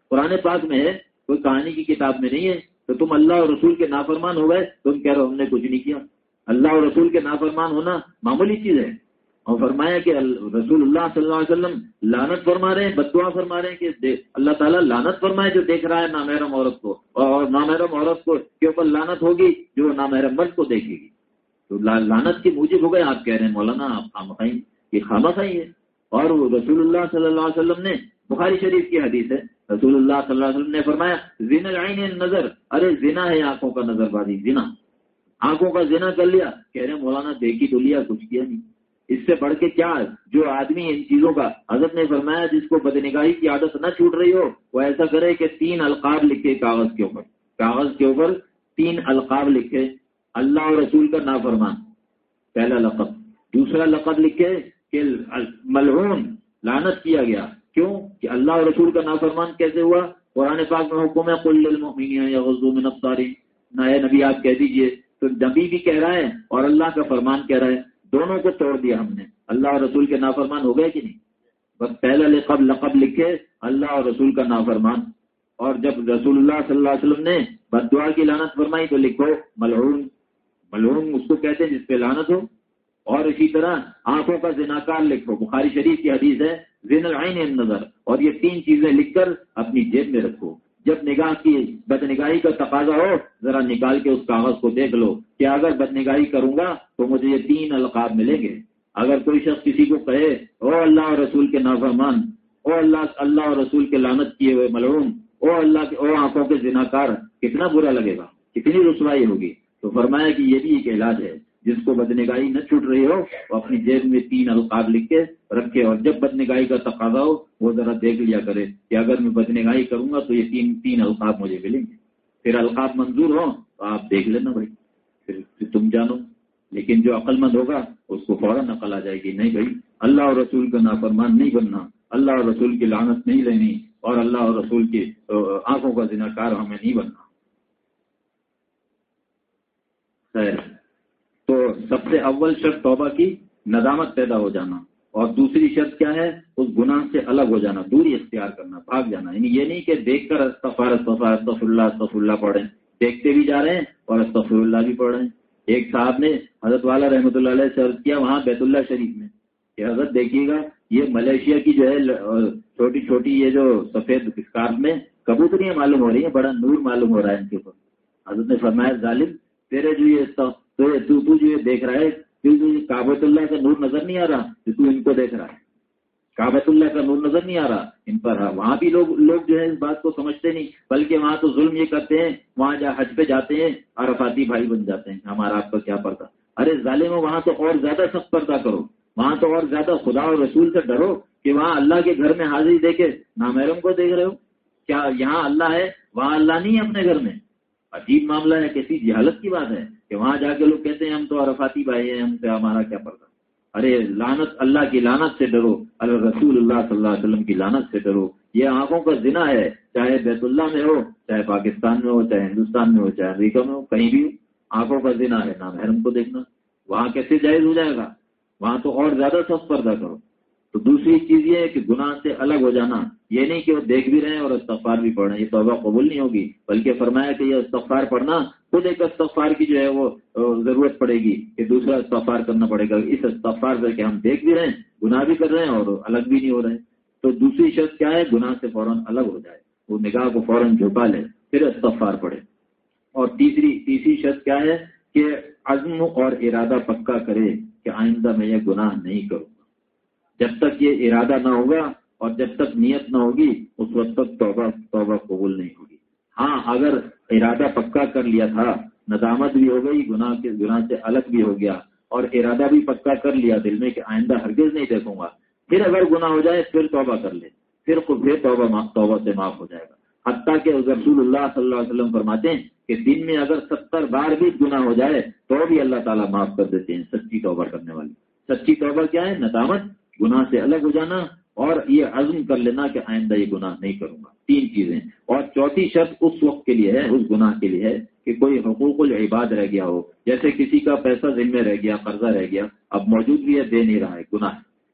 قرآن پاک میں کوئی کہانی کی کتاب میں نہیں ہے تو تم اللہ اور رسول کے نافرمان ہو گئے تم کہہ رہے ہم نے کچھ نہیں کیا۔ اللہ اور رسول کے نافرمان ہونا معمولی چیز ہے۔ اور فرمایا کہ رسول اللہ صلی اللہ علیہ وسلم لانت فرما رہے ہیں بدعا فرما رہے ہیں کہ اللہ تعالیٰ لانت فرمائے جو دیکھ رہا ہے نامحرم عورت کو۔ اور نامحرم عورت کو کے اوپر لانت ہوگی جو نامحرم مرد کو دیکھے گی۔ تو لانت کے موجب ہو گئے، آپ کہہ رہے ہیں، مولانا، آپ خام خائی یہ خامہ خائی ہے۔ اور رسول اللہ صلی اللہ علیہ وسلم نے بخاری شریف کی حدیث ہے۔ رسول اللہ صلی اللہ علیہ وسلم نے فرمایا زین العین نظر ارے زنا ہے آنکھوں کا نظر بازی زنا آنکھوں کا زنا کر لیا۔ کہہ رہے مولانا دیکھی تو لیا، کچھ کیا نہیں۔ اس سے بڑھ کے کیا جو آدمی ان چیزوں کا، حضرت نے فرمایا، جس کو بدنگاہی کی عادت نہ چھوٹ رہی ہو، وہ ایسا کرے کہ تین القاب لکھے کاغذ کے اوپر۔ کاغذ کے اوپر تین القاب لکھے، اللہ اور رسول کا نافرمان۔ پہلا لقب۔ دوسرا لقب لکھے کہ ملعون لانت کیا گیا۔ کیوں؟ کہ اللہ اور رسول کا نافرمان کیسے ہوا؟ قرآن پاک میں حکم ہے کل المؤمنین یا من ابصاری نبی، آپ کہہ دیجیے۔ تو نبی بھی کہہ رہا ہے اور اللہ کا فرمان کہہ رہا ہے۔ دونوں کو توڑ دیا ہم نے۔ اللہ اور رسول کے نافرمان ہو گئے کہ نہیں؟ بس پہلا لقب لقب لکھے اللہ اور رسول کا نافرمان۔ اور جب رسول اللہ صلی اللہ علیہ وسلم نے بدعا کی لانت فرمائی تو لکھو ملعون۔ ملعون اس کو کہتے ہیں جس پہ لانت ہو۔ اور اسی طرح آنکھوں کا زناکار لکھو بخاری شریف کی حدیث ہے زین العین نظر، اور یہ تین چیزیں لکھ کر اپنی جیب میں رکھو۔ جب نگاہ کی بد نگاہی کا تقاضا ہو، ذرا نکال کے اس کاغذ کو دیکھ لو کہ اگر بد نگاہی کروں گا تو مجھے یہ تین القاب ملیں گے۔ اگر کوئی شخص کسی کو کہے، او اللہ اور رسول کے نافرمان، او اللہ اللہ اور رسول کے لانت کیے ہوئے ملعون، او اللہ کے، او آنکھوں کے ذناکار کتنا برا لگے گا، کتنی رسوائی ہوگی؟ تو فرمایا کہ یہ بھی ایک علاج ہے۔ جس کو بدنگاہی نہ چھوٹ رہی ہو، وہ اپنی جیب میں تین القاب لکھ کے رکھے اور جب بدنگاہی کا تقاضا ہو، وہ ذرا دیکھ لیا کرے کہ اگر میں بدنگاہی کروں گا تو یہ تین تین القاب مجھے ملیں گے۔ پھر القاب منظور ہو تو آپ دیکھ لینا بھائی۔ پھر تم جانو۔ لیکن جو عقل مند ہوگا، اس کو فوراً عقل آ جائے گی۔ نہیں بھائی، اللہ اور رسول کا نافرمان نہیں بننا۔ اللہ اور رسول کی لانت نہیں لینی اور اللہ اور رسول کی آنکھوں کا ذنا کار ہمیں نہیں بننا۔ خیر۔ سب سے اول شرط توبہ کی ندامت پیدا ہو جانا اور دوسری شرط کیا ہے؟ اس گناہ سے الگ ہو جانا، دوری اختیار کرنا، بھاگ جانا۔ یعنی یہ نہیں کہ دیکھ کر استفار استفار استف اللہ استف اللہ پڑھیں دیکھتے بھی جا رہے ہیں اور استفر اللہ بھی پڑھ رہے ہیں۔ ایک صاحب نے حضرت والا رحمۃ اللہ علیہ سے عرض کیا وہاں بیت اللہ شریف میں کہ حضرت دیکھیے گا، یہ ملیشیا کی جو ہے، چھوٹی چھوٹی یہ جو سفید اسکارف میں کبوتریاں معلوم ہو رہی ہیں، بڑا نور معلوم ہو رہا ہے ان کے اوپر۔ حضرت نے فرمایا، ظالم، تیرے جو یہ تو تو جو دیکھ رہا ہے کابت اللہ کا نور نظر نہیں آ رہا، تو ان کو دیکھ رہا ہے۔ کابت اللہ کا نور نظر نہیں آ رہا، ان پر ہاں، وہاں بھی لوگ لوگ جو ہے اس بات کو سمجھتے نہیں، بلکہ وہاں تو ظلم یہ کرتے ہیں، وہاں جا حج پہ جاتے ہیں، عرفاتی بھائی بن جاتے ہیں، ہمارا آپ کا کیا پردہ۔ ارے ظالم وہاں تو اور زیادہ سخت پردہ کرو، وہاں تو اور زیادہ خدا اور رسول سے ڈرو کہ وہاں اللہ کے گھر میں حاضری دے کے نامحرم کو دیکھ رہے ہو۔ کیا یہاں اللہ ہے؟ وہاں اللہ نہیں ہے اپنے گھر میں۔ عجیب معاملہ ہے کسی جہالت کی بات ہے۔ کہ وہاں جا کے لوگ کہتے ہیں ہم تو عرفاتی بھائی ہیں، ہم سے ہمارا کیا پڑتا ارے لانت اللہ کی لانت سے ڈرو، اللہ رسول اللہ صلی اللہ علیہ وسلم کی لانت سے ڈرو۔ یہ آنکھوں کا ذنا ہے، چاہے بیت اللہ میں ہو، چاہے پاکستان میں ہو، چاہے ہندوستان میں ہو، چاہے امریکہ میں ہو، کہیں بھی ہو، آنکھوں کا ذنا ہے، نام حرم کو دیکھنا۔ وہاں کیسے جائز ہو جائے گا؟ وہاں تو اور زیادہ سخت پردہ کرو۔ تو دوسری چیز یہ ہے کہ گناہ سے الگ ہو جانا، یہ نہیں کہ وہ دیکھ بھی رہے ہیں اور استغفار بھی پڑھ رہے ہیں، یہ توبہ قبول نہیں ہوگی، بلکہ فرمایا کہ یہ استغفار پڑھنا، خود ایک استغفار کی جو ہے وہ ضرورت پڑے گی کہ دوسرا استغفار کرنا پڑے گا۔ اس استغفار سے کہ ہم دیکھ بھی رہے ہیں، گناہ بھی کر رہے ہیں اور الگ بھی نہیں ہو رہے تو دوسری شخص کیا ہے؟ گناہ سے فوراً الگ ہو جائے۔ وہ نگاہ کو فوراً جھکا لے، پھر استغفار پڑے اور تیسری تیسری شخص کیا ہے؟ کہ عزم اور ارادہ پکا کرے کہ آئندہ میں یہ گناہ نہیں کروں۔ جب تک یہ ارادہ نہ ہوگا اور جب تک نیت نہ ہوگی، اس وقت تک توبہ توبہ قبول نہیں ہوگی۔ ہاں اگر ارادہ پکا کر لیا تھا، ندامت بھی ہو گئی، گناہ کے، گناہ سے الگ بھی ہو گیا، اور ارادہ بھی پکا کر لیا، دل میں کہ آئندہ ہرگز نہیں دیکھوں گا، پھر اگر گناہ ہو جائے، پھر توبہ کر لے۔ پھر پھر توبہ توبہ سے معاف ہو جائے گا۔ حتیٰ کہ رسول اللہ صلی اللہ علیہ وسلم فرماتے ہیں کہ دن میں اگر ستر بار بھی گناہ ہو جائے، تو بھی اللہ تعالیٰ معاف کر دیتے ہیں، سچی توبہ کرنے والی سچی توبہ کیا ہے؟ ندامت۔ گناہ سے الگ ہو جانا اور یہ عزم کر لینا کہ آئندہ یہ گناہ نہیں کروں گا۔ تین چیزیں۔ اور چوتھی شرط اس وقت کے لیے ہے، اس گناہ کے لیے ہے کہ کوئی حقوق العباد رہ گیا ہو۔ جیسے کسی کا پیسہ ذمہ رہ گیا، قرضہ رہ گیا، اب موجود بھی ہے، دے نہیں رہا ہے، گناہ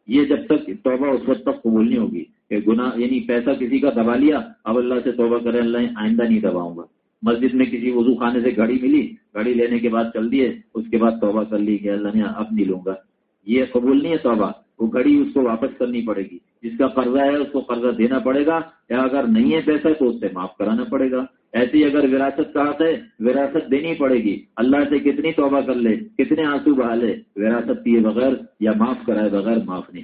یہ جب تک توبہ اس وقت تک قبول نہیں ہوگی کہ گناہ یعنی پیسہ کسی کا دبا لیا، اب اللہ سے توبہ کرے اللہ آئندہ نہیں دباؤں گا۔ مسجد میں کسی وضو خانے سے گھڑی ملی گھڑی لینے کے بعد چل دیے، اس کے بعد توبہ کر لی کہ اللہ نے اب نہیں لوں گا۔ یہ قبول نہیں ہے توبہ۔ وہ گھڑی اس کو واپس کرنی پڑے گی۔ جس کا قرضہ ہے، اس کو قرضہ دینا پڑے گا۔ یا اگر نہیں ہے پیسہ تو اس سے معاف کرانا پڑے گا۔ ایسی اگر وراثت کا ہے، وراثت دینی پڑے گی۔ اللہ سے کتنی توبہ کر لے، کتنے آنسو بہا لے، وراثت دیے بغیر یا معاف کرائے بغیر معاف نہیں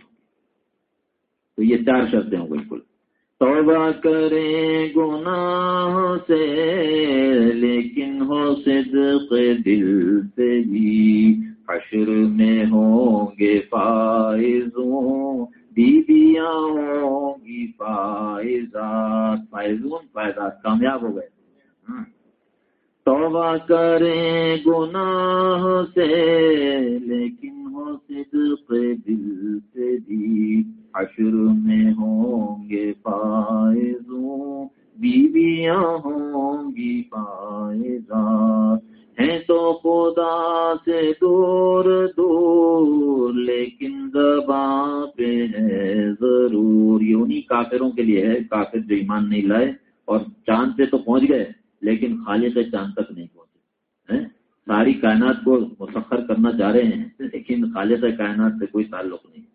تو یہ چار شرطیں ہوں بالکل۔ توبہ کریں گناہ سے، لیکن ہو صدق دل سے بھی۔ حشر میں ہوں گے فائزوں، بیویاں ہوں گی فائزات۔ فائزون، فائزات کامیاب ہو گئے۔ ہاں۔ توبہ کریں گناہ سے، لیکن ہو صدق دل سے بھی۔ حشر میں ہوں گے فائزوں، بیویاں ہوں گی فائزات۔ ہیں تو خدا سے دور دور، لیکن زباں پہ ہے ضرور یونی کافروں کے لیے ہے، کافر جو ایمان نہیں لائے اور چاند پہ تو پہنچ گئے، لیکن خالق چاند تک نہیں پہنچے ساری کائنات کو مسخر کرنا چاہ رہے ہیں، لیکن خالق کائنات سے کوئی تعلق نہیں۔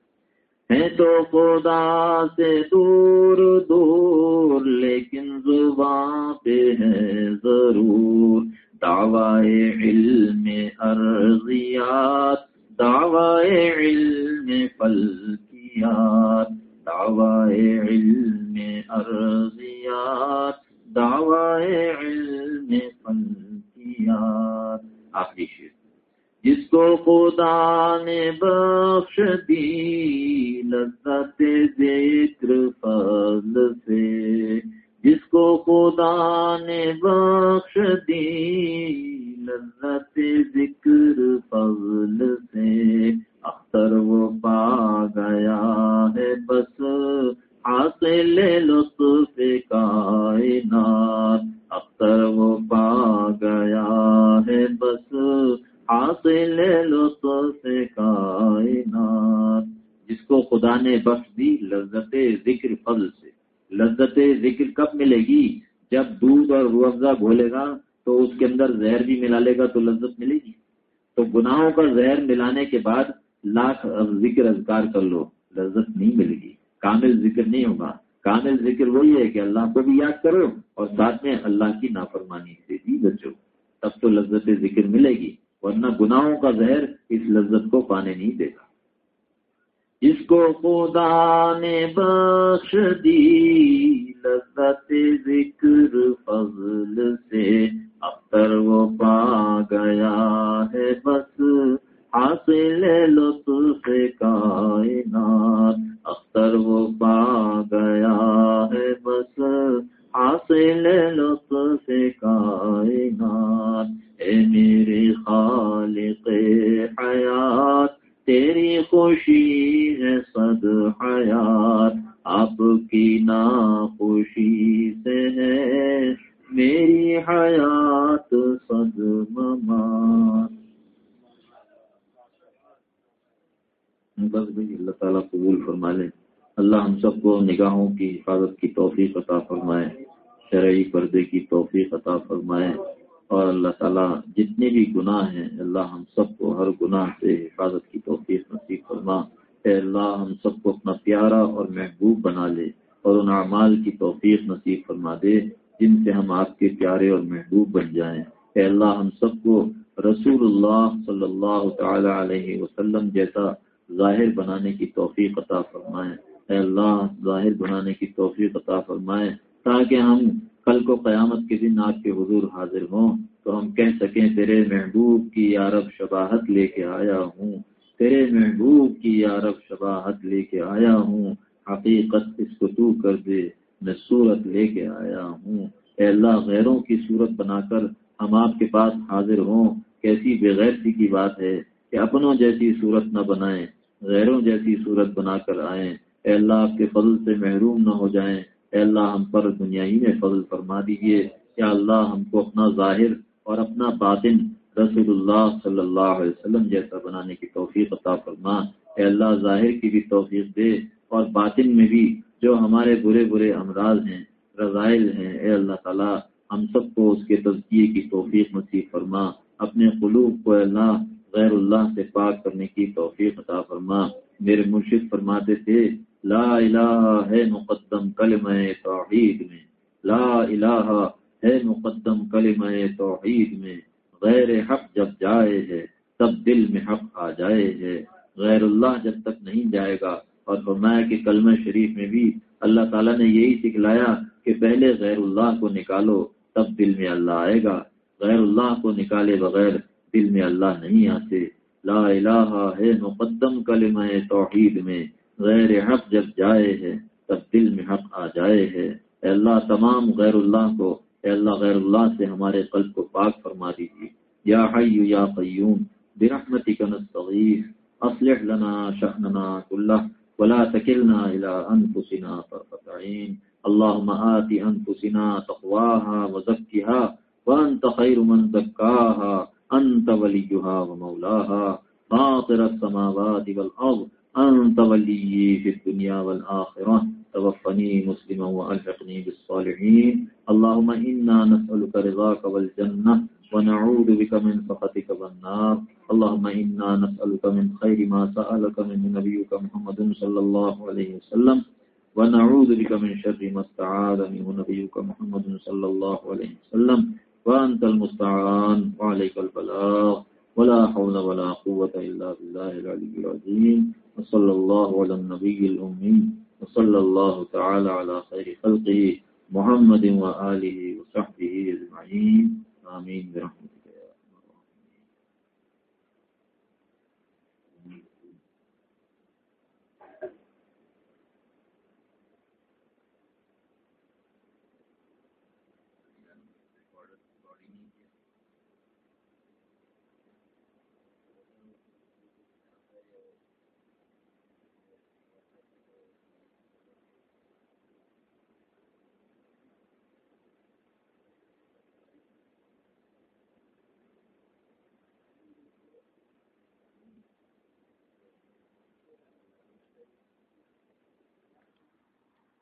ہے تو خدا سے دور دور، لیکن زباں پہ ہے ضرور دعوی علم ارضیات قبول فرما لے اللہ ہم سب کو نگاہوں کی حفاظت کی توفیق عطا فرمائے، شرعی پردے کی توفیق عطا فرمائے اور اللہ تعالیٰ جتنے بھی گناہ ہیں، اللہ ہم سب کو ہر گناہ سے حفاظت کی توفیق نصیب فرما۔ اے اللہ، ہم سب کو اپنا پیارا اور محبوب بنا لے اور ان اعمال کی توفیق نصیب فرما دے جن سے ہم آپ کے پیارے اور محبوب بن جائیں۔ اے اللہ، ہم سب کو رسول اللہ صلی اللہ تعالی علیہ وسلم جیسا ظاہر بنانے کی توفیق عطا فرمائے۔ اے اللہ، ظاہر بنانے کی توفیق عطا فرمائے۔ تاکہ ہم کل کو قیامت کے دن آپ کے حضور حاضر ہوں، تو ہم کہہ سکیں، تیرے محبوب کی یارب شباہت لے کے آیا ہوں۔ تیرے محبوب کی یارب شباہت لے کے آیا ہوں۔ حقیقت اس کو تو کر دے، میں صورت لے کے آیا ہوں۔ اے اللہ، غیروں کی صورت بنا کر ہم آپ کے پاس حاضر ہوں۔ کیسی بغیر کی بات ہے کہ اپنوں جیسی صورت نہ بنائیں۔ غیروں جیسی صورت بنا کر آئیں۔ اے اللہ، آپ کے فضل سے محروم نہ ہو جائیں۔ اے اللہ، ہم پر دنیا میں فضل فرما دیجیے یا اللہ، ہم کو اپنا ظاہر اور اپنا باطن رسول اللہ صلی اللہ علیہ وسلم جیسا بنانے کی توفیق عطا فرما۔ اے اللہ، ظاہر کی بھی توفیق دے اور باطن میں بھی جو ہمارے برے برے امراض ہیں، رضائل ہیں۔ اے اللہ تعالیٰ، ہم سب کو اس کے تزکیے کی توفیق نصیب فرما۔ اپنے قلوب کو اللہ غیر اللہ سے پاک کرنے کی توفیق عطا فرما۔ میرے مرشد فرماتے تھے، لا الہ ہے مقدم کلمہ توحید میں۔ لا الہ ہے مقدم کلمہ توحید میں۔ غیر حق جب جائے ہے، تب دل میں حق آ جائے ہے۔ غیر اللہ جب تک نہیں جائے گا۔ اور فرمایا کہ کلمہ شریف میں بھی اللہ تعالیٰ نے یہی سکھلایا کہ پہلے غیر اللہ کو نکالو، تب دل میں اللہ آئے گا۔ غیر اللہ کو نکالے بغیر دل میں اللہ نہیں آتے۔ لا الہ ہے مقدم کلمہ توحید میں، غیر حق جب جائے ہے تب دل میں حق آ جائے ہے۔ اے اللہ، تمام غیر اللہ کو، اے اللہ، غیر اللہ سے ہمارے قلب کو پاک فرما دیجیے۔ یا حی یا قیوم، برحمتک نستغیث، اصلح لنا شأننا كله ولا تكلنا الى انفسنا طرفة عين اللهم آت انفسنا تقواها وزكها وانت خير من زكاها انت وليها ومولاها فاطر السماوات والارض انت ولي في الدنيا والاخره توفني مسلما والحقني بالصالحين. اللهم انا نسالك رضاك والجنه ونعوذ بك من سخطك والنار. اللهم انا نسالك من خير ما سالك من نبيك محمد صلى الله عليه وسلم، ونعوذ بك من شر ما استعاذ منه نبيك محمد صلى الله عليه وسلم. وانت المستعان، وعليك البلاغ، ولا حول ولا قوة إلا بالله العلي العظيم، وصلى الله على النبي الأمي، وصلى الله تعالى على خير خلقه، محمد وآله وصحبه أجمعين، آمين برحمته